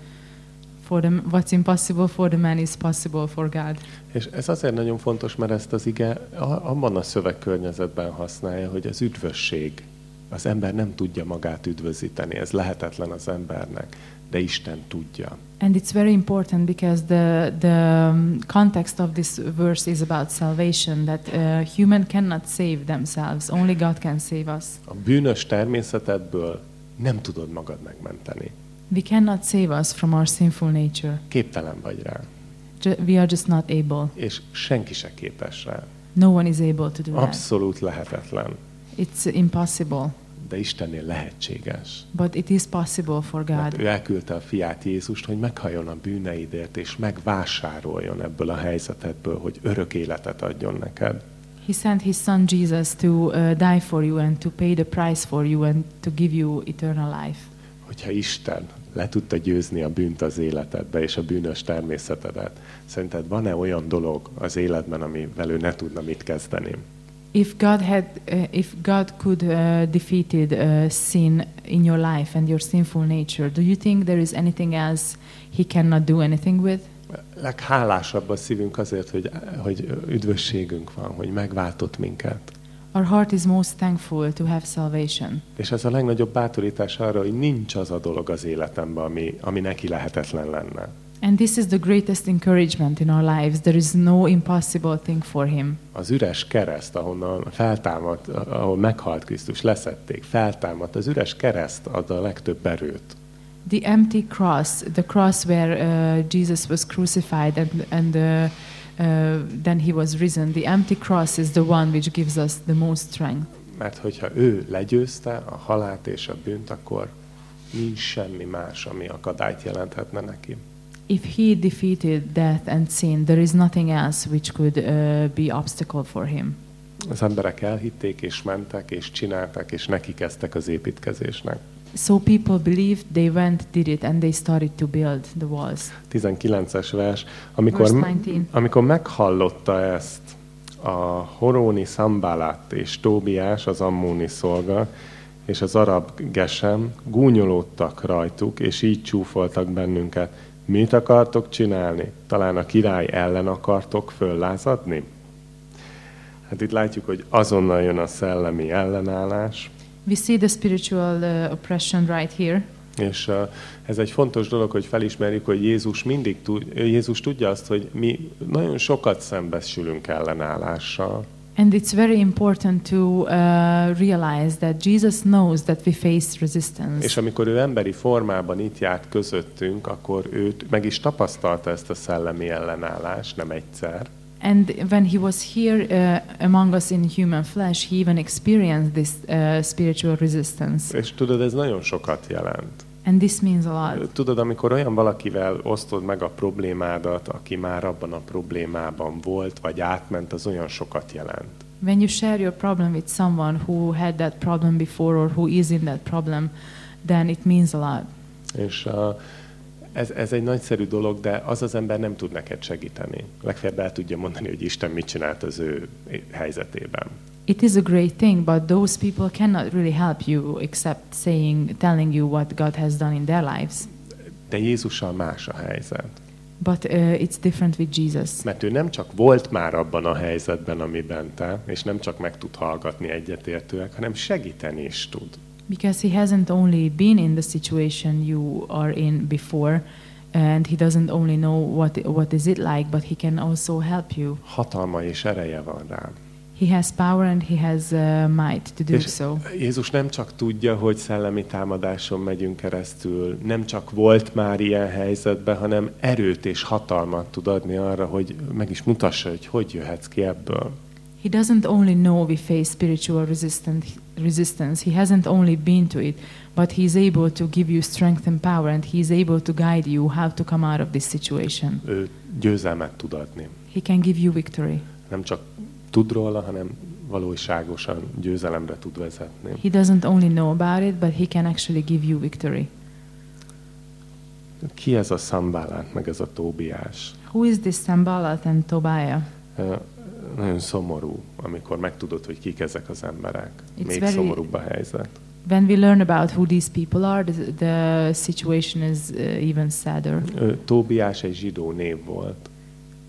for the, what's impossible for the man is possible for God. És ez azért nagyon fontos, mert ezt az ige abban a szövegkörnyezetben használja, hogy az üdvösség, az ember nem tudja magát üdvözíteni, ez lehetetlen az embernek, de Isten tudja. And it's very important because the, the um, context of this verse is about salvation, that uh, human cannot save themselves, only God can save us. A bűnös természetedből nem tudod magad megmenteni. We cannot save us from our sinful nature. Képtelen vagy rá, We are just not able. és senki se képes rá. No one is able to do that. Abszolút lehetetlen, It's impossible, de Istennél lehetséges. but it is possible for Mert God. ő elküldte a fiát Jézust, hogy meghalljon a bűneidért, és megvásároljon ebből a helyzetedből, hogy örök életet adjon neked. He sent his son Jesus to uh, die for you and to pay the price for you and to give you eternal life. Hogyha Isten le tudta győzni a bűnt az életedbe, és a bűnös természetedet, szerinted van-e olyan dolog az életben, amivel ő ne tudna mit kezdeni? If God had, uh, if God could uh, defeated uh, sin in your life and your sinful nature, do you think there is anything else He cannot do anything with? Leghálásabb a szívünk azért, hogy, hogy üdvösségünk van, hogy megváltott minket. Our heart is most thankful to have salvation. És ez a legnagyobb bátorítás arra, hogy nincs az a dolog az életemben, ami, ami neki lehetetlen lenne. And this is the greatest encouragement in our lives. There is no impossible thing for Him. Az üres kereszt, ahonnan feltámadt, ahol meghalt Krisztus, leszették, feltámadt, az üres kereszt ad a legtöbb erőt. The empty cross, the cross where uh, Jesus was crucified and, and uh, uh, then he was risen, the empty cross is the one which gives us the most strength. Mert hogyha ő legyőzte a halált és a bűnt, akkor nincs semmi más, ami akadályt jelenthetne neki. If he defeated death and sin, there is nothing else which could uh, be obstacle for him. Az emberek elhitték, és mentek, és csinálták, és neki kezdtek az építkezésnek. So people believed, they went, did it, and they started to build the walls. 19-es vers, amikor, Verse 19. amikor meghallotta ezt a Horóni Szambálát és Tóbiás, az Ammóni szolga, és az arab Gesem gúnyolódtak rajtuk, és így csúfoltak bennünket. Mit akartok csinálni? Talán a király ellen akartok föllázadni? Hát itt látjuk, hogy azonnal jön a szellemi ellenállás, We see the spiritual uh, oppression right here. És uh, ez egy fontos dolog, hogy felismerjük, hogy Jézus mindig tud, Jézus tudja azt, hogy mi nagyon sokat szembesülünk ellenállással. And it's very important to uh, realize that Jesus knows that we face resistance. És amikor ő emberi formában itt járt közöttünk, akkor ő meg is tapasztalta ezt a szellemi ellenállást, nem egyszer. And when he was here uh, among us in human flesh, he even experienced this uh, spiritual resistance. És tudod, ez nagyon sokat jelent. And this means a lot. Tudod, amikor olyan valakivel osztod meg a problémádat, aki már abban a problémában volt, vagy átment, az olyan sokat jelent. When you share your problem with someone who had that problem before or who is in that problem, then it means a lot. És uh, ez, ez egy nagyszerű dolog, de az az ember nem tud neked segíteni. Legfeljebb el tudja mondani, hogy Isten mit csinált az ő helyzetében. It is a great thing, but those people cannot really help you except saying, telling you what God has done in their lives. De Jézussal más a helyzet. But uh, it's different with Jesus. Mert ő nem csak volt már abban a helyzetben, amiben te, és nem csak meg tud hallgatni egyetértőek, hanem segíteni is tud. Because he hasn't only been in the situation you are in before, and he doesn't only know what what is it like, but he can also help you. Hatalma és ereje van rá. He has power and he has uh, might to do És so. Jézus nem csak tudja, hogy szellemi támadáson megyünk keresztül, nem csak volt már ilyen helyzetben, hanem erőt és hatalmat tud adni arra, hogy meg is mutassa, hogy hogy jöhetsz ki ebből. He doesn't only know we face spiritual resistance. He hasn't only been to it, but he is able to give you strength and power, and he is able to guide you how to come out of this situation. Ő győzelmet tud adni. He can give you victory. Nem csak tud róla, hanem valóságosan győzelemre tud vezetni. He doesn't only know about it, but he can actually give you victory. Ki ez a Szambálát, meg ez a Tóbiás? Who is this Sambalat and Tobiah? Nagyon szomorú, amikor megtudod, hogy kik ezek az emberek. It's Még very- szomorúbb a helyzet. When we learn about who these people are, the, the situation is uh, even sadder. Ö, Tóbiás egy zsidó név volt,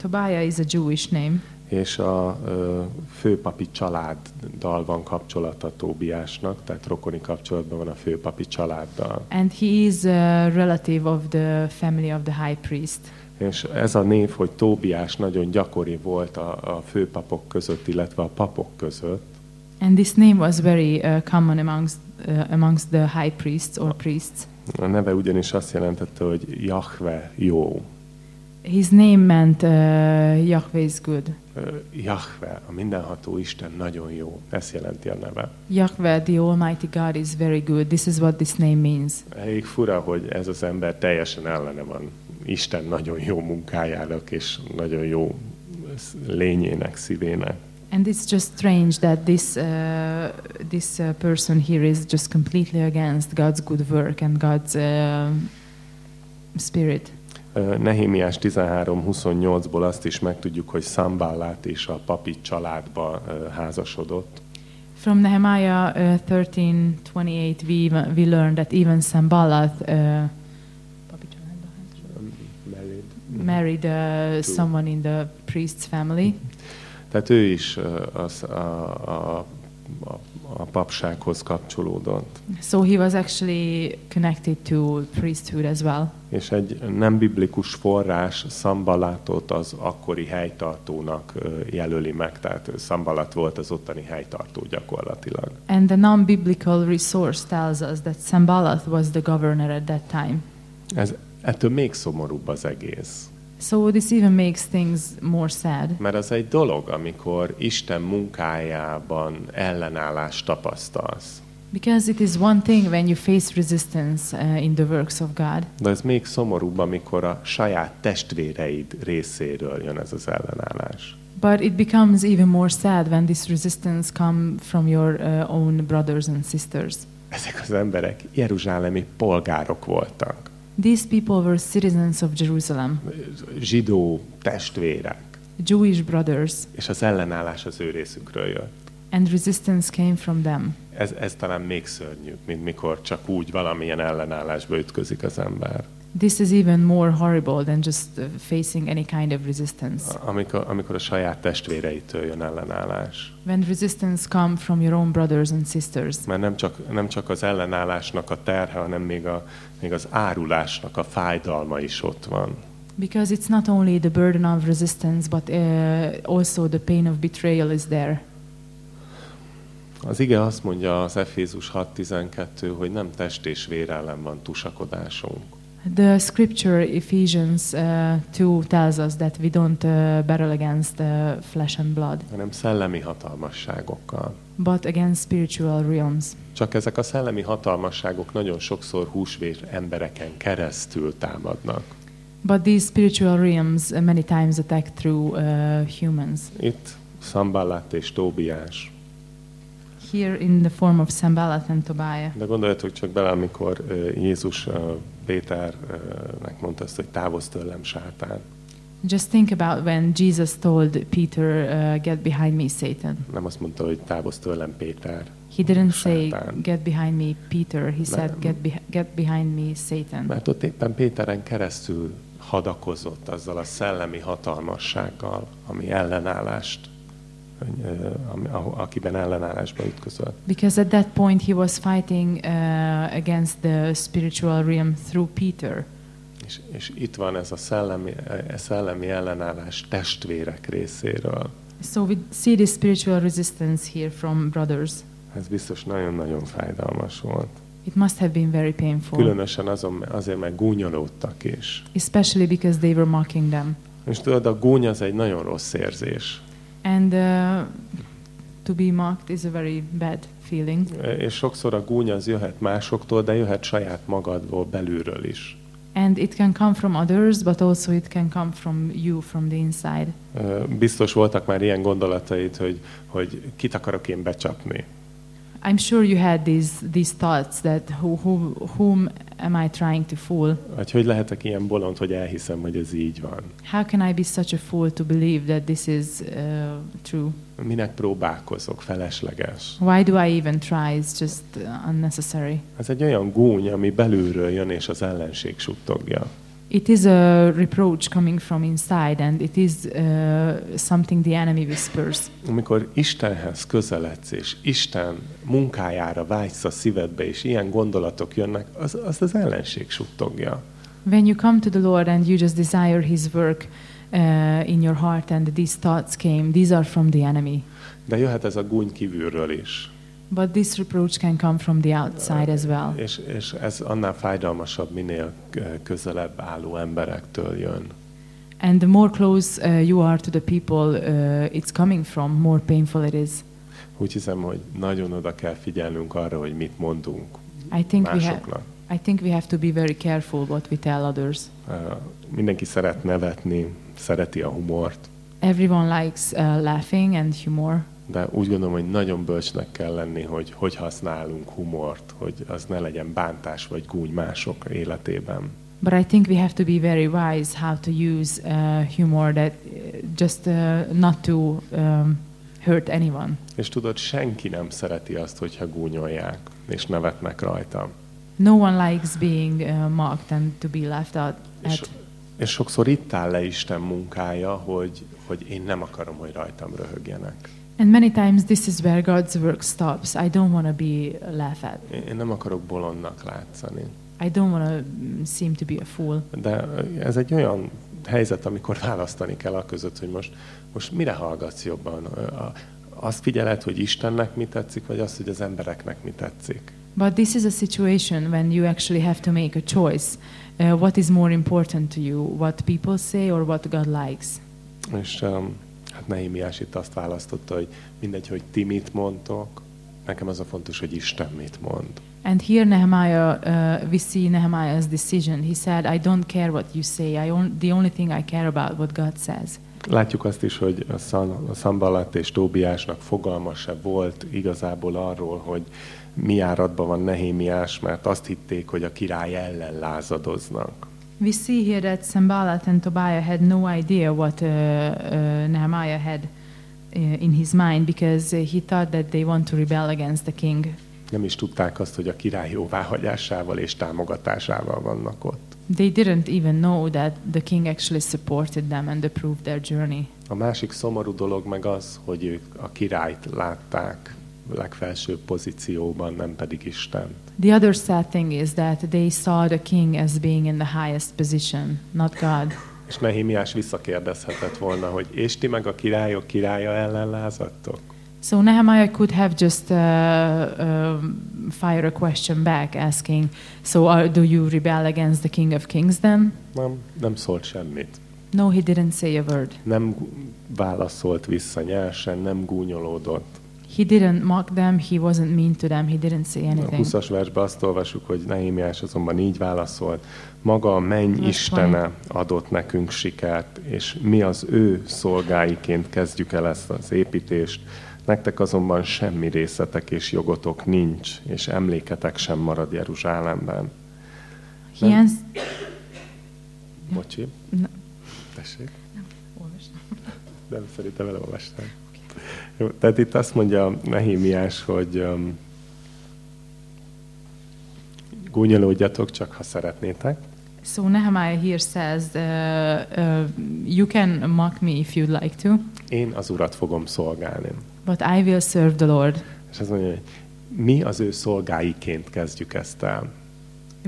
Tobiah is a Jewish name, és a ö, főpapi családdal van kapcsolata Tóbiásnak, tehát rokoni kapcsolatban van a főpapi családdal. and he is a relative of the family of the high priest. És ez a név, hogy Tóbiás nagyon gyakori volt a, a főpapok között, illetve a papok között, And this name was very uh, common amongst uh, amongst the high priests or priests. A neve ugyanis azt jelentette, hogy Jahve jó. His name meant uh, Yahweh is good. Ö, Jahve, a mindenható Isten nagyon jó. Ezt jelenti a neve. Yahweh, the Almighty God, is very good. This is what this name means. Elég fura, hogy ez az ember teljesen ellene van Isten nagyon jó munkájának és nagyon jó lényének, szívének. And it's just strange that this uh, this uh, person here is just completely against God's good work and God's uh, spirit. Ö, Nehémiás 13.28-ból azt is megtudjuk, hogy Szambálát és a papi családba ö, házasodott. From Nehemiah uh, 13:28, we we learn that even Sanballat uh, married uh, someone in the priest's family. Tehát ő is az, a, a, a, a papsághoz kapcsolódott. So he was actually connected to priesthood as well. És egy nem biblikus forrás Szambalátot az akkori helytartónak jelöli meg, tehát Szambalat volt az ottani helytartó gyakorlatilag. And the non-biblical resource tells us that Sanballat was the governor at that time. Ez, ettől még szomorúbb az egész. So this even makes things more sad. Mert az egy dolog, amikor Isten munkájában ellenállást tapasztalsz. Because it is one thing when you face resistance uh, in the works of God, De ez még szomorúbb, amikor a saját testvéreid részéről jön ez az ellenállás. but it becomes even more sad when this resistance come from your uh, own brothers and sisters. Ezek az emberek jeruzsálemi polgárok voltak. These people were citizens of Jerusalem, Zsidó testvérek. Jewish brothers, És az ellenállás az ő részükről jött. and resistance came from them. Ez, ez talán még szörnyűbb, mint mikor csak úgy valamilyen ellenállásba ütközik az ember. This is even more horrible than just uh, facing any kind of resistance. Amikor, amikor a saját testvéreitől jön ellenállás. When resistance come from your own brothers and sisters. Mert nem csak, nem csak az ellenállásnak a terhe, hanem még, a, még az árulásnak a fájdalma is ott van. Because it's not only the burden of resistance, but uh, also the pain of betrayal is there. Az ige azt mondja az Efézus 6.12, hogy nem test és vér ellen van tusakodásunk, The scripture Ephesians uh, 2 tells us that we don't uh, battle against uh, flesh and blood, hanem szellemi hatalmasságokkal. but against spiritual realms. Csak ezek a szellemi hatalmasságok nagyon sokszor húsvér embereken keresztül támadnak. But these spiritual realms uh, many times attack through uh, humans. Itt Szamballát és Tóbiás. Here in the form of Sambalat and Tobiah. De gondoljatok csak bele, amikor Jézus Péternek mondta azt, hogy távozz tőlem, sátán. Just think about when Jesus told Peter, uh, "Get behind me, Satan." Nem azt mondta, hogy távozz tőlem, Péter. He didn't say, Sátán. "Get behind me, Peter." He said, Nem. "Get, be- get behind me, Satan." Mert ott éppen Péteren keresztül hadakozott azzal a szellemi hatalmassággal, ami ellenállást, akiben ellenállásba ütközött. Because at that point he was fighting uh, against the spiritual realm through Peter. És, és itt van ez a szellemi, e szellemi ellenállás testvérek részéről. So we see this spiritual resistance here from brothers. Ez biztos nagyon-nagyon fájdalmas volt. It must have been very painful, Különösen azon, azért, mert gúnyolódtak is. especially because they were mocking them. És tudod, a gúny az egy nagyon rossz érzés. And uh, to be mocked is a very bad feeling. És sokszor a gúny az jöhet másoktól, de jöhet saját magadból belülről is. And it can come from others, but also it can come from you, from the inside. Biztos voltak már ilyen gondolatait, hogy, hogy kit akarok én becsapni. I'm sure you had these these thoughts that who, who, whom am I trying to fool? Vagy hogy lehetek ilyen bolond, hogy elhiszem, hogy ez így van. How can I be such a fool to believe that this is uh, true? Minek próbálkozok, felesleges. Why do I even try? It's just uh, unnecessary. Ez egy olyan gúny, ami belülről jön, és az ellenség suttogja. It is a reproach coming from inside, and it is uh, something the enemy whispers. Amikor Istenhez közeledsz, és Isten munkájára vágysz a szívedbe, és ilyen gondolatok jönnek, az az, az ellenség suttogja. When you come to the Lord and you just desire His work uh, in your heart, and these thoughts came, these are from the enemy. De jöhet ez a gúny kívülről is. But this reproach can come from the outside as well. És, és ez annál fájdalmasabb, minél közelebb álló emberektől jön. And the more close uh, you are to the people uh, it's coming from, more painful it is. Úgy hiszem, hogy nagyon oda kell figyelnünk arra, hogy mit mondunk I think we have. másoknak. I think we have to be very careful what we tell others. Ö, Mindenki szeret nevetni, szereti a humort, Everyone likes uh, laughing and humor, de úgy gondolom, hogy nagyon bölcsnek kell lenni, hogy hogy használunk humort, hogy az ne legyen bántás vagy gúny mások életében. but I think we have to be very wise how to use uh, humor that uh, just uh, not to um, hurt anyone. És tudod, senki nem szereti azt, hogyha gúnyolják, és nevetnek rajta. No one likes being uh, mocked and to be laughed at. És, és sokszor itt áll le Isten munkája, hogy, hogy én nem akarom, hogy rajtam röhögjenek. And many times this is where God's work stops. I don't want to be laughed at. Én nem akarok bolondnak látszani. I don't want to seem to be a fool. De ez egy olyan helyzet, amikor választani kell a között, hogy most, most mire hallgatsz jobban? Azt figyeled, hogy Istennek mi tetszik, vagy azt, hogy az embereknek mi tetszik? But this is a situation when you actually have to make a choice. Uh, what is more important to you, what people say or what God likes? És um, hát Nehemiás itt azt választotta, hogy mindegy, hogy ti mit mondtok, nekem az a fontos, hogy Isten mit mond. And here Nehemiah, uh, we see Nehemiah's decision. He said, "I don't care what you say. I on- the only thing I care about what God says." Látjuk azt is, hogy a, Szan, a Szamballat és Tóbiásnak fogalma se volt igazából arról, hogy mi áradban van Nehémiás, mert azt hitték, hogy a király ellen lázadoznak. We see here that Sanballat and Tobiah had no idea what uh, uh, Nehemiah had uh, in his mind because uh, he thought that they want to rebel against the king. Nem is tudták azt, hogy a király jóváhagyásával és támogatásával vannak ott. They didn't even know that the king actually supported them and approved their journey. A másik szomorú dolog meg az, hogy ők a királyt látták legfelsőbb pozícióban, nem pedig Isten. The other sad thing is that they saw the king as being in the highest position, not God. És Nehémiás visszakérdezhetett volna, hogy és ti meg a királyok királya ellen lázadtok? So Nehemiah could have just uh, um, fire a question back, asking, "So are, do you rebel against the King of Kings then?" Nem, nem szólt semmit. No, he didn't say a word. Nem válaszolt vissza nyersen, nem gúnyolódott. He didn't mock them. He wasn't mean to them. He didn't say A anything. 20-as versben azt olvasjuk, hogy Nehémiás azonban így válaszolt. Maga a menny Istene adott nekünk sikert, és mi az ő szolgáiként kezdjük el ezt az építést. Nektek azonban semmi részletek és jogotok nincs, és emléketek sem marad Jeruzsálemben. Nem. ans- Bocsi, No. tessék. Nem, szerintem elolvastam. Tehát itt azt mondja Nehémiás, hogy um, gúnyolódjatok csak, ha szeretnétek, So Nehemiah here says, uh, uh, "You can mock me if you'd like to, én az Urat fogom szolgálni. but I will serve the Lord." És azt mondja, hogy mi az ő szolgáiként kezdjük ezt el.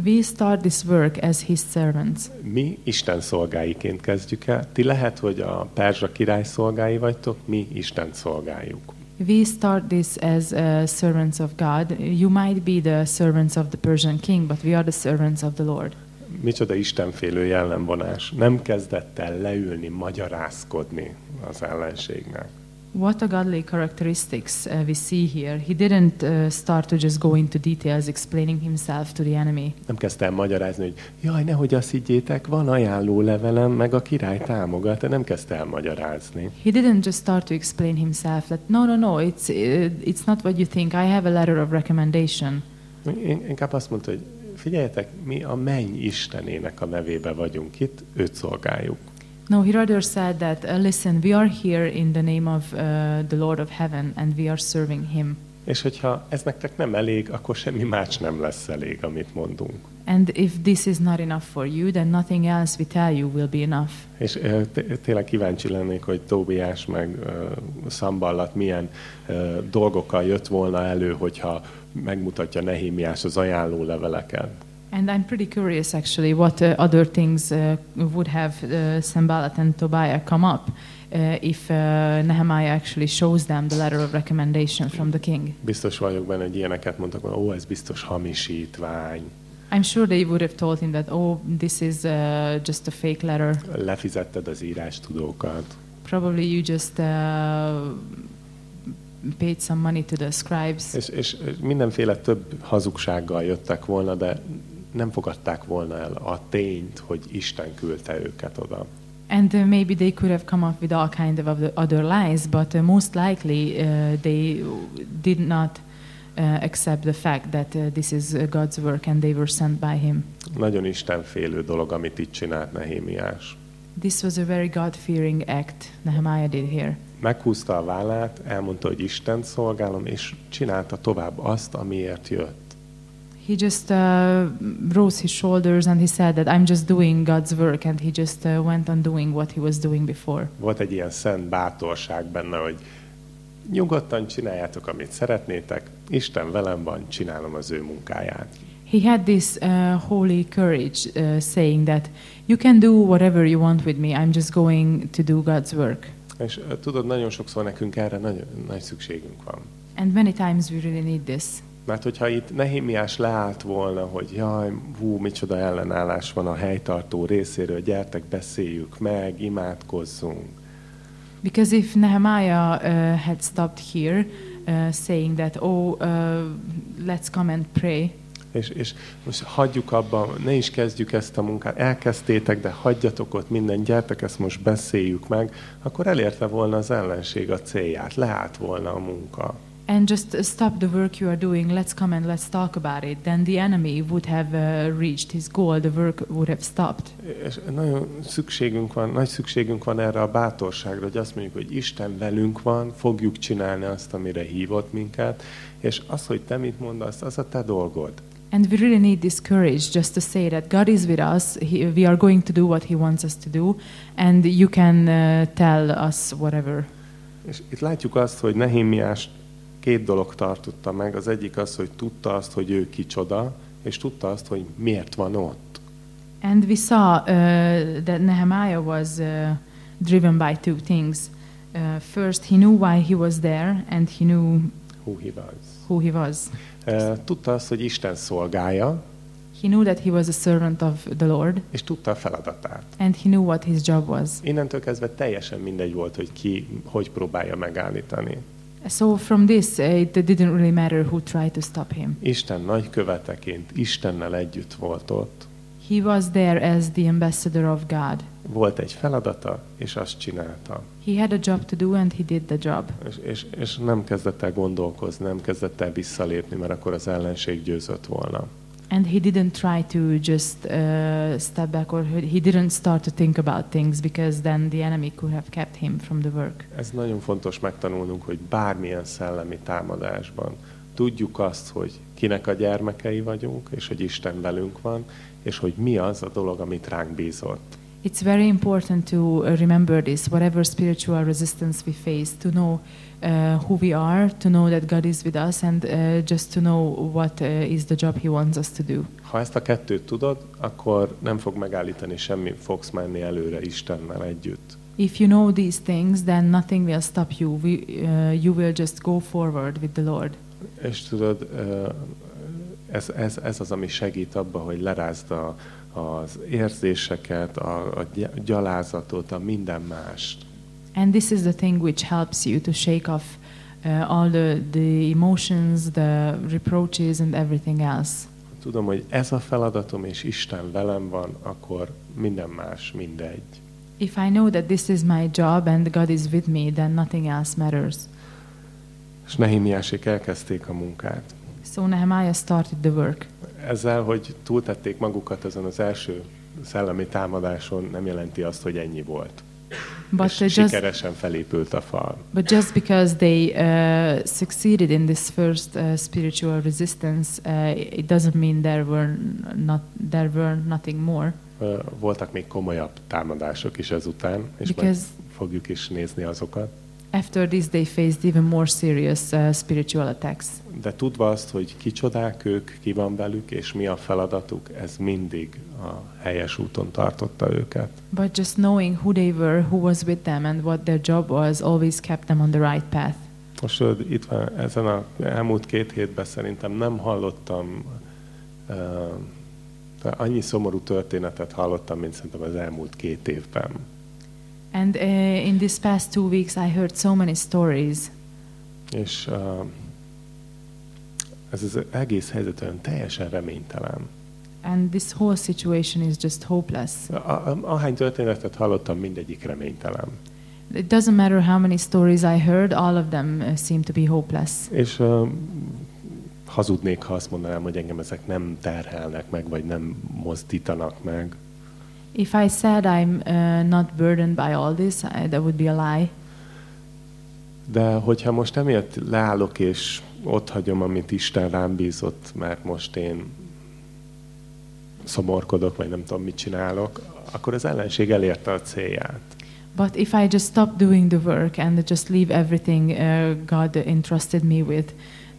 We start this work as His servants. Mi Isten szolgáiként kezdjük el. Ti lehet, hogy a Perzsa király szolgái vagytok, mi Isten szolgáljuk. We start this as uh, servants of God. You might be the servants of the Persian king, but we are the servants of the Lord. Micsoda istenfélő jellemvonás. Nem kezdett el leülni, magyarázkodni az ellenségnek. What a godly characteristics uh, we see here. He didn't uh, start to just go into details explaining himself to the enemy. Nem kezdte el magyarázni, hogy jaj, nehogy azt higgyétek, van ajánló levelem, meg a király támogat, nem kezdte el magyarázni. He didn't just start to explain himself that no, no, no, it's uh, it's not what you think. I have a letter of recommendation. Én- Inkább azt mondta, hogy figyeljetek, mi a menny istenének a nevébe vagyunk itt, őt szolgáljuk. No, he rather said that uh, listen, we are here in the name of uh, the Lord of Heaven, and we are serving Him. És hogyha ez nektek nem elég, akkor semmi más nem lesz elég, amit mondunk. And if this is not enough for you, then nothing else we tell you will be enough. És t- tényleg kíváncsi lennék, hogy Tóbiás meg ö, Szamballat milyen ö, dolgokkal jött volna elő, hogyha megmutatja Nehémiás az ajánló leveleket. And I'm pretty curious actually what uh, other things uh, would have uh, Sanballat and Tobiah come up uh, if uh, Nehemiah actually shows them the letter of recommendation from the king. Biztos vagyok benne, hogy ilyeneket mondtak, hogy ó, ez biztos hamisítvány, I'm sure they would have told him that, oh, this is uh, just a fake letter. lefizetted az írás tudókat. Probably you just paid some money to the scribes. És, és mindenféle több hazugsággal jöttek volna, de nem fogadták volna el a tényt, hogy Isten küldte őket oda. And uh, maybe they could have come up with all kind of other- lies, but uh, most likely uh, they did not uh, accept the fact that uh, this is uh, God's work and they were sent by Him. Nagyon istenfélő dolog, amit itt csinált Nehémiás. This was a very God-fearing act Nehemiah did here. Meghúzta a vállát, elmondta, hogy Isten szolgálom, és csinálta tovább azt, amiért jött. He just uh, rose his shoulders and he said that I'm just doing God's work, and he just uh, went on doing what he was doing before. Volt egy ilyen szent bátorság benne, hogy nyugodtan csináljátok, amit szeretnétek, Isten velem van, csinálom az ő munkáját. He had this uh, holy courage, uh, saying that you can do whatever you want with me. I'm just going to do God's work. És ö, tudod, nagyon sokszor nekünk erre nagy, nagy szükségünk van. And many times we really need this. Mert hogyha itt Nehémiás leállt volna, hogy jaj, hú, micsoda ellenállás van a helytartó részéről, gyertek, beszéljük meg, imádkozzunk. Because if Nehemiah uh, had stopped here, uh, saying that, oh, uh, let's come and pray, És, és most hagyjuk abba, ne is kezdjük ezt a munkát. Elkezdtétek, de hagyjatok ott minden, gyertek, ezt most beszéljük meg, akkor elérte volna az ellenség a célját, leállt volna a munka. And just stop the work you are doing, let's come and let's talk about it, then the enemy would have uh, reached his goal, the work would have stopped. És nagyon szükségünk van, nagy szükségünk van erre a bátorságra, hogy azt mondjuk, hogy Isten velünk van, fogjuk csinálni azt, amire hívott minket, és az, hogy te mit mondasz, az a te dolgod. And we really need this courage just to say that God is with us, he, we are going to do what He wants us to do, and you can uh, tell us whatever. És itt látjuk azt, hogy Nehémiás két dolog tartotta meg. Az egyik az, hogy tudta azt, hogy ő kicsoda, és tudta azt, hogy miért van ott. And we saw uh, that Nehemiah was uh, driven by two things. Uh, first, he knew why he was there, and he knew Who he was. who he was. Eh, Tudta azt, hogy Isten szolgálja, He knew that he was a servant of the Lord, és tudta a feladatát. and he knew what his job was. Innentől kezdve teljesen mindegy volt, hogy ki hogy próbálja megállítani. So from this, uh, it didn't really matter who tried to stop him. Isten nagyköveteként Istennel együtt volt ott. He was there as the ambassador of God. Volt egy feladata, és azt csinálta. He had a job to do, and he did the job. És, és, és nem kezdett el gondolkozni, nem kezdett el visszalépni, mert akkor az ellenség győzött volna. And he didn't try to just uh, step back, or he didn't start to think about things because then the enemy could have kept him from the work. Ez nagyon fontos megtanulnunk, hogy bármilyen szellemi támadásban tudjuk azt, hogy kinek a gyermekei vagyunk, és hogy Isten velünk van, és hogy mi az a dolog, amit ránk bízott. It's very important to remember this, whatever spiritual resistance we face, to know uh, who we are, to know that God is with us, and uh, just to know what uh, is the job He wants us to do. Ha ezt a kettőt tudod, akkor nem fog megállítani semmi, fogsz menni előre Istennel együtt. If you know these things, then nothing will stop you. We, uh, you will just go forward with the Lord. És tudod, ö, ez, ez, ez az, ami segít abba, hogy lerázd a, az érzéseket, a, a gy- gyalázatot, a minden mást. And this is the thing which helps you to shake off uh, all the, the emotions, the reproaches, and everything else. Tudom, hogy ez a feladatom, és Isten velem van, akkor minden más mindegy. If I know that this is my job and God is with me, then nothing else matters. És Nehemiásék elkezdték a munkát. So Nehemiah started the work. Ezzel, hogy túltették magukat ezen az első szellemi támadáson, nem jelenti azt, hogy ennyi volt. But, és uh, just, sikeresen felépült a fal. but just because they uh, succeeded in this first uh, spiritual resistance, uh, it doesn't mean there were not there were nothing more. Ö, Voltak még komolyabb támadások is ezután, és Because- fogjuk is nézni azokat. After this, they faced even more serious uh, spiritual attacks. De tudva azt, hogy kicsodák ők, ki van velük, és mi a feladatuk, ez mindig a helyes úton tartotta őket. But just knowing who they were, who was with them, and what their job was, always kept them on the right path. Most tudod, itt van, ezen a elmúlt két hétben szerintem nem hallottam, uh, annyi szomorú történetet hallottam, mint szerintem az elmúlt két évben. And uh, in these past two weeks, I heard so many stories, És uh, ez az egész helyzet olyan teljesen reménytelen. and this whole situation is just hopeless. A- Ahány történetet hallottam, mindegyik reménytelen. It doesn't matter how many stories I heard, all of them uh, seem to be hopeless. És uh, hazudnék, ha azt mondanám, hogy engem ezek nem terhelnek meg, vagy nem mozdítanak meg. If I said I'm uh, not burdened by all this, I, that would be a lie. De hogyha most emiatt leállok, és ott hagyom, amit Isten rám bízott, mert most én szomorkodok, vagy nem tudom, mit csinálok, akkor az ellenség elérte a célját. But if I just stop doing the work and just leave everything uh, God entrusted me with,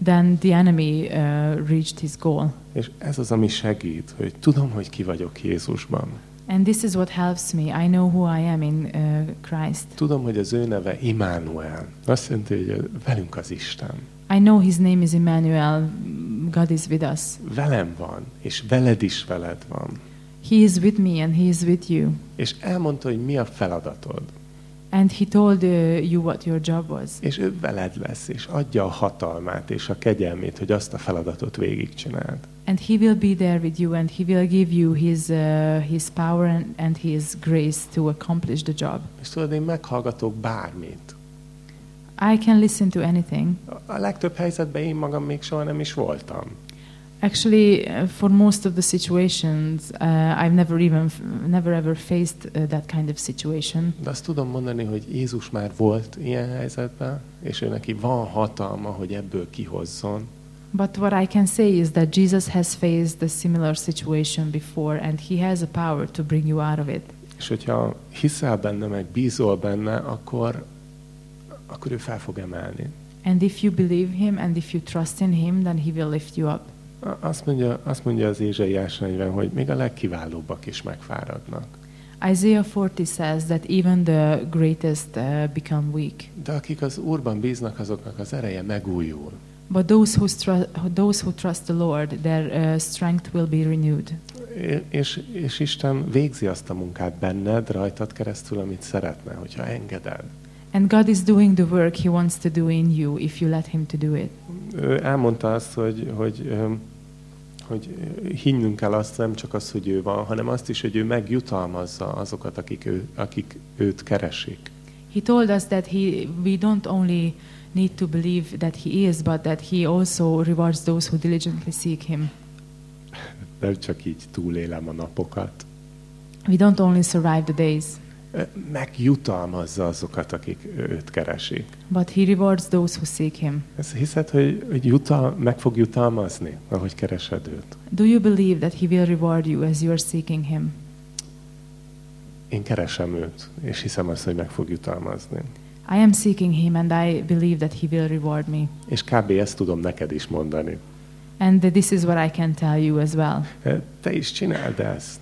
then the enemy uh, reached his goal. És ez az, ami segít, hogy tudom, hogy ki vagyok Jézusban. And this is what helps me. I know who I am in uh, Christ. Tudom, hogy az ő neve Immanuel. Azt jelenti, hogy velünk az Isten. I know his name is Emmanuel. God is with us. Velem van, és veled is veled van. He is with me and he is with you. És elmondta, hogy mi a feladatod. And he told uh, you what your job was. És ő veled lesz, és adja a hatalmát és a kegyelmét, hogy azt a feladatot végigcsináld. And he will be there with you and he will give you his, uh, his power and, and his grace to accomplish the job. És tudod, én meghallgatok bármit. I can listen to anything. A- legtöbb helyzetben én magam még soha nem is voltam. Actually, uh, for most of the situations, uh, I've never even, never ever faced uh, that kind of situation. De azt tudom mondani, hogy Jézus már volt ilyen helyzetben, és ő neki van hatalma, hogy ebből kihozzon. But what I can say is that Jesus has faced a similar situation before and he has a power to bring you out of it. És hogyha hiszel benne, meg bízol benne, akkor, akkor ő fel fog emelni. And if you believe him and if you trust in him, then he will lift you up. Azt mondja, azt mondja az Ézsaiás 40, hogy még a legkiválóbbak is megfáradnak. Isaiah 40 says that even the greatest uh, become weak. De akik az Úrban bíznak, azoknak az ereje megújul. But those who, those who trust the Lord, their uh, strength will be renewed. És, és Isten végzi azt a munkát benned, rajtad keresztül, amit szeretne, hogyha engeded. And God is doing the work He wants to do in you if you let Him to do it. Ő elmondta azt, hogy, hogy, hogy hinnünk kell azt, nem csak az, hogy ő van, hanem azt is, hogy ő megjutalmazza azokat, akik, ő, akik őt keresik. He told us that he, we don't only need to believe that He is, but that He also rewards those who diligently seek Him. Nem csak így túlélem a napokat. We don't only survive the days, Megjutalmazza azokat, akik őt keresik. but He rewards those who seek Him. Ezt hiszed, hogy, hogy jutal, meg fog jutalmazni, ahogy keresed őt? Do you believe that He will reward you as you are seeking Him? Én keresem őt, és hiszem azt, hogy meg fog jutalmazni. I am seeking Him and I believe that He will reward me. És kb. ezt tudom neked is mondani. And this is what I can tell you as well. Te is csináld ezt.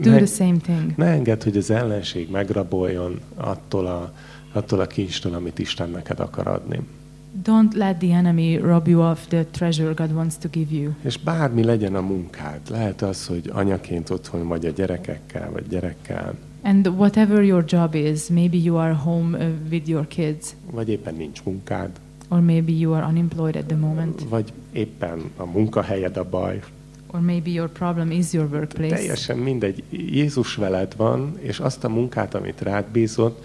Do Ne- the same thing. Ne engedd, hogy az ellenség megraboljon attól a, attól a kincstől, amit Isten neked akar adni. Don't let the enemy rob you of the treasure God wants to give you. És bármi legyen a munkád, lehet az, hogy anyaként otthon vagy a gyerekekkel, vagy gyerekkel, And whatever your job is, maybe you are home uh, with your kids, vagy éppen nincs munkád, or maybe you are unemployed at the moment, vagy éppen a munkahelyed a baj. or maybe your problem is your workplace. Teljesen mindegy. Jézus veled van, és azt a munkát, amit rád bízott,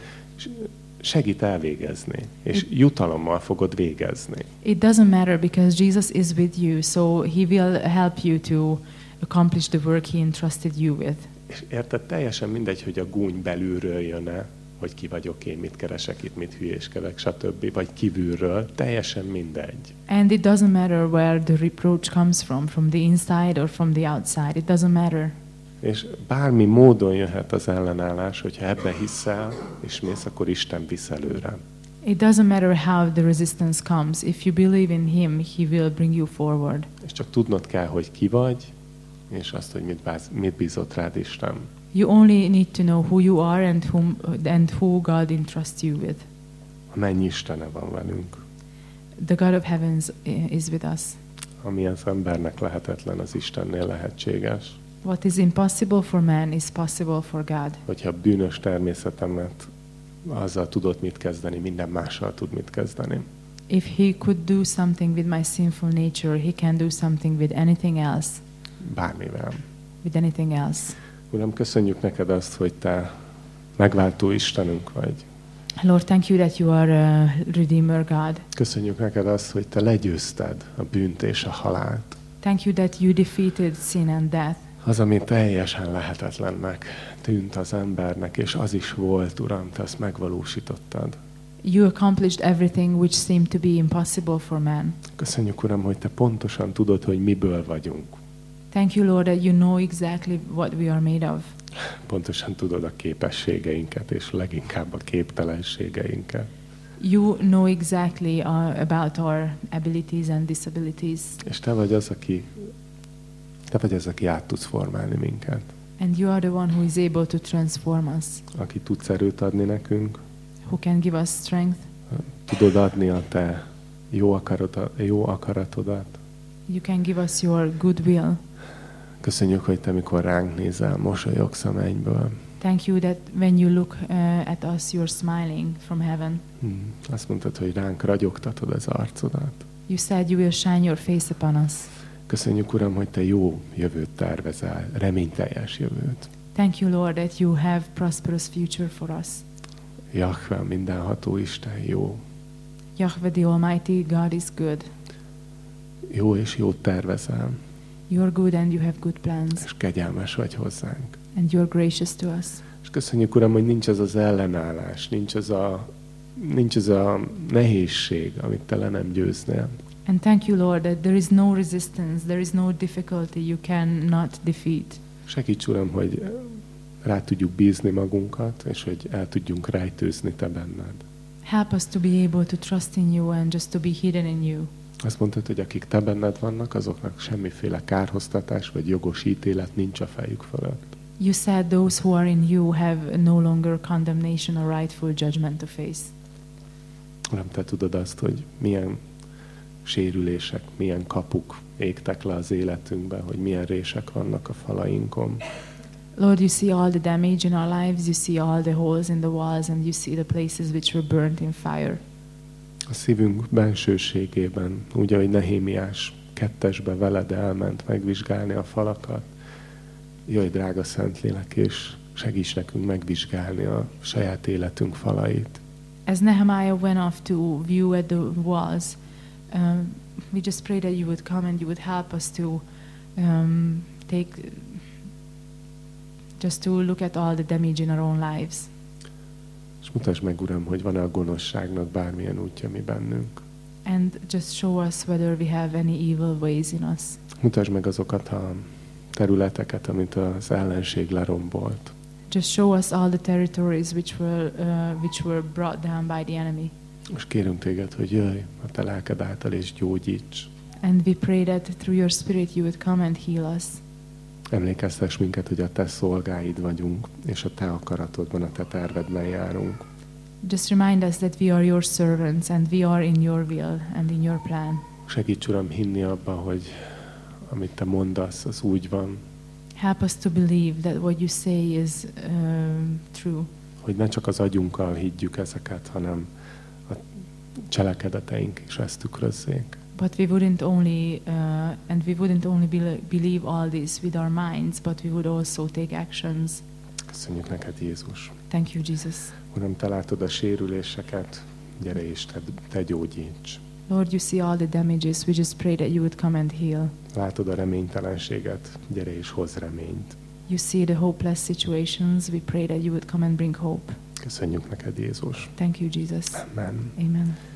segít elvégezni, és jutalommal fogod végezni. It doesn't matter because Jesus is with you, so he will help you to accomplish the work he entrusted you with. És érted, teljesen mindegy, hogy a gúny belülről jön-e, hogy ki vagyok én, mit keresek itt, mit hülyéskedek, stb. Vagy kívülről, teljesen mindegy. And it doesn't matter where the reproach comes from, from the inside or from the outside. It doesn't matter. És bármi módon jöhet az ellenállás, hogyha ebbe hiszel, és mész, akkor Isten visz előre. It doesn't matter how the resistance comes. If you believe in him, he will bring you forward. És csak tudnod kell, hogy ki vagy, és azt, hogy mit, báz, mit bízott rád Isten. You only need to know who you are and whom and who God entrusts you with. A mennyi Istene van velünk, The God of heavens is with us. ami az embernek lehetetlen, az Istennél lehetséges. What is impossible for man is possible for God. Hogyha bűnös természetemet azzal tudod mit kezdeni, minden mással tud mit kezdeni. If he could do something with my sinful nature, he can do something with anything else. Bármivel. With anything else. Uram, köszönjük neked azt, hogy te megváltó Istenünk vagy. Lord, thank you that you are a Redeemer God. Köszönjük neked azt, hogy te legyőzted a bűnt és a halált. Thank you that you defeated sin and death. Az, ami teljesen lehetetlennek tűnt az embernek, és az is volt, Uram, te azt megvalósítottad. You accomplished everything which seemed to be impossible for man. Köszönjük, Uram, hogy te pontosan tudod, hogy miből vagyunk. Thank you, Lord, that you know exactly what we are made of. Pontosan tudod a képességeinket, és leginkább a képtelenségeinket. You know exactly uh, about our abilities and disabilities. És te vagy az, aki te vagy az, aki át tudsz formálni minket. And you are the one who is able to transform us, Aki tudsz erőt adni nekünk, who can give us strength. tudod adni a te jó, akarata, jó akaratodat. You can give us your good will. Köszönjük, hogy te mikor ránk nézel, mosolyogsz a mennyből. Thank you that when you look uh, at us, you're smiling from heaven. Hmm. Azt mondtad, hogy ránk ragyogtatod az arcodat. You said you will shine your face upon us. Köszönjük, Uram, hogy te jó jövőt tervezel, reményteljes jövőt. Thank you, Lord, that you have prosperous future for us. Jahve, mindenható Isten jó. Yahweh the Almighty, God is good. Jó és jót tervezel, You're good and you have good plans, és kegyelmes vagy hozzánk. and you're gracious to us. És köszönjük, Uram, hogy nincs az az ellenállás, nincs az a, nincs az a nehézség, amit te le nem győznél. And thank you, Lord, that there is no resistance, there is no difficulty you cannot defeat. Segíts, Uram, hogy rá tudjuk bízni magunkat, és hogy el tudjunk rejtőzni te benned. Help us to be able to trust in you and just to be hidden in you. Azt mondtad, hogy akik te benned vannak, azoknak semmiféle kárhoztatás vagy jogos ítélet nincs a fejük fölött. You said those who are in you have no longer condemnation or rightful judgment to face. Uram, te tudod azt, hogy milyen sérülések, milyen kapuk égtek le az életünkbe, hogy milyen rések vannak a falainkon. Lord, you see all the damage in our lives, you see all the holes in the walls, and you see the places which were burnt in fire. A szívünk bensőségében, úgy, ahogy Nehémiás kettesbe veled elment megvizsgálni a falakat, jöjj, drága Szentlélek, és segíts nekünk megvizsgálni a saját életünk falait. As Nehemiah went off to view at the walls, um, we just pray that you would come and you would help us to um, take, just to look at all the damage in our own lives. És mutasd meg, Uram, hogy van-e a gonoszságnak bármilyen útja mi bennünk. And just show us whether we have any evil ways in us. Mutasd meg azokat a területeket, amit az ellenség lerombolt. Just show us all the territories which were, uh, which were brought down by the enemy. Most kérünk téged, hogy jöjj a te lelked által és gyógyíts. And we pray that through your Spirit you would come and heal us. Emlékeztes minket, hogy a te szolgáid vagyunk, és a te akaratodban, a te tervedben járunk. Just remind us that we are your servants and we are in your will and in your plan. Segíts, Uram, hinni abba, hogy amit te mondasz, az úgy van, Help us to believe that what you say is um, true. Hogy ne csak az agyunkkal higgyük ezeket, hanem a cselekedeteink is ezt tükrözzék. But we wouldn't only, uh, and we wouldn't only bel believe all this with our minds, but we would also take actions. Köszönjük neked, Jézus. Thank you, Jesus. Uram, te látod a sérüléseket, gyere és te, te gyógyíts. Lord, you see all the damages. We just pray that you would come and heal. Látod a reménytelenséget, gyere és hoz reményt. You see the hopeless situations. We pray that you would come and bring hope. Köszönjük neked, Jézus. Thank you, Jesus. Amen. Amen.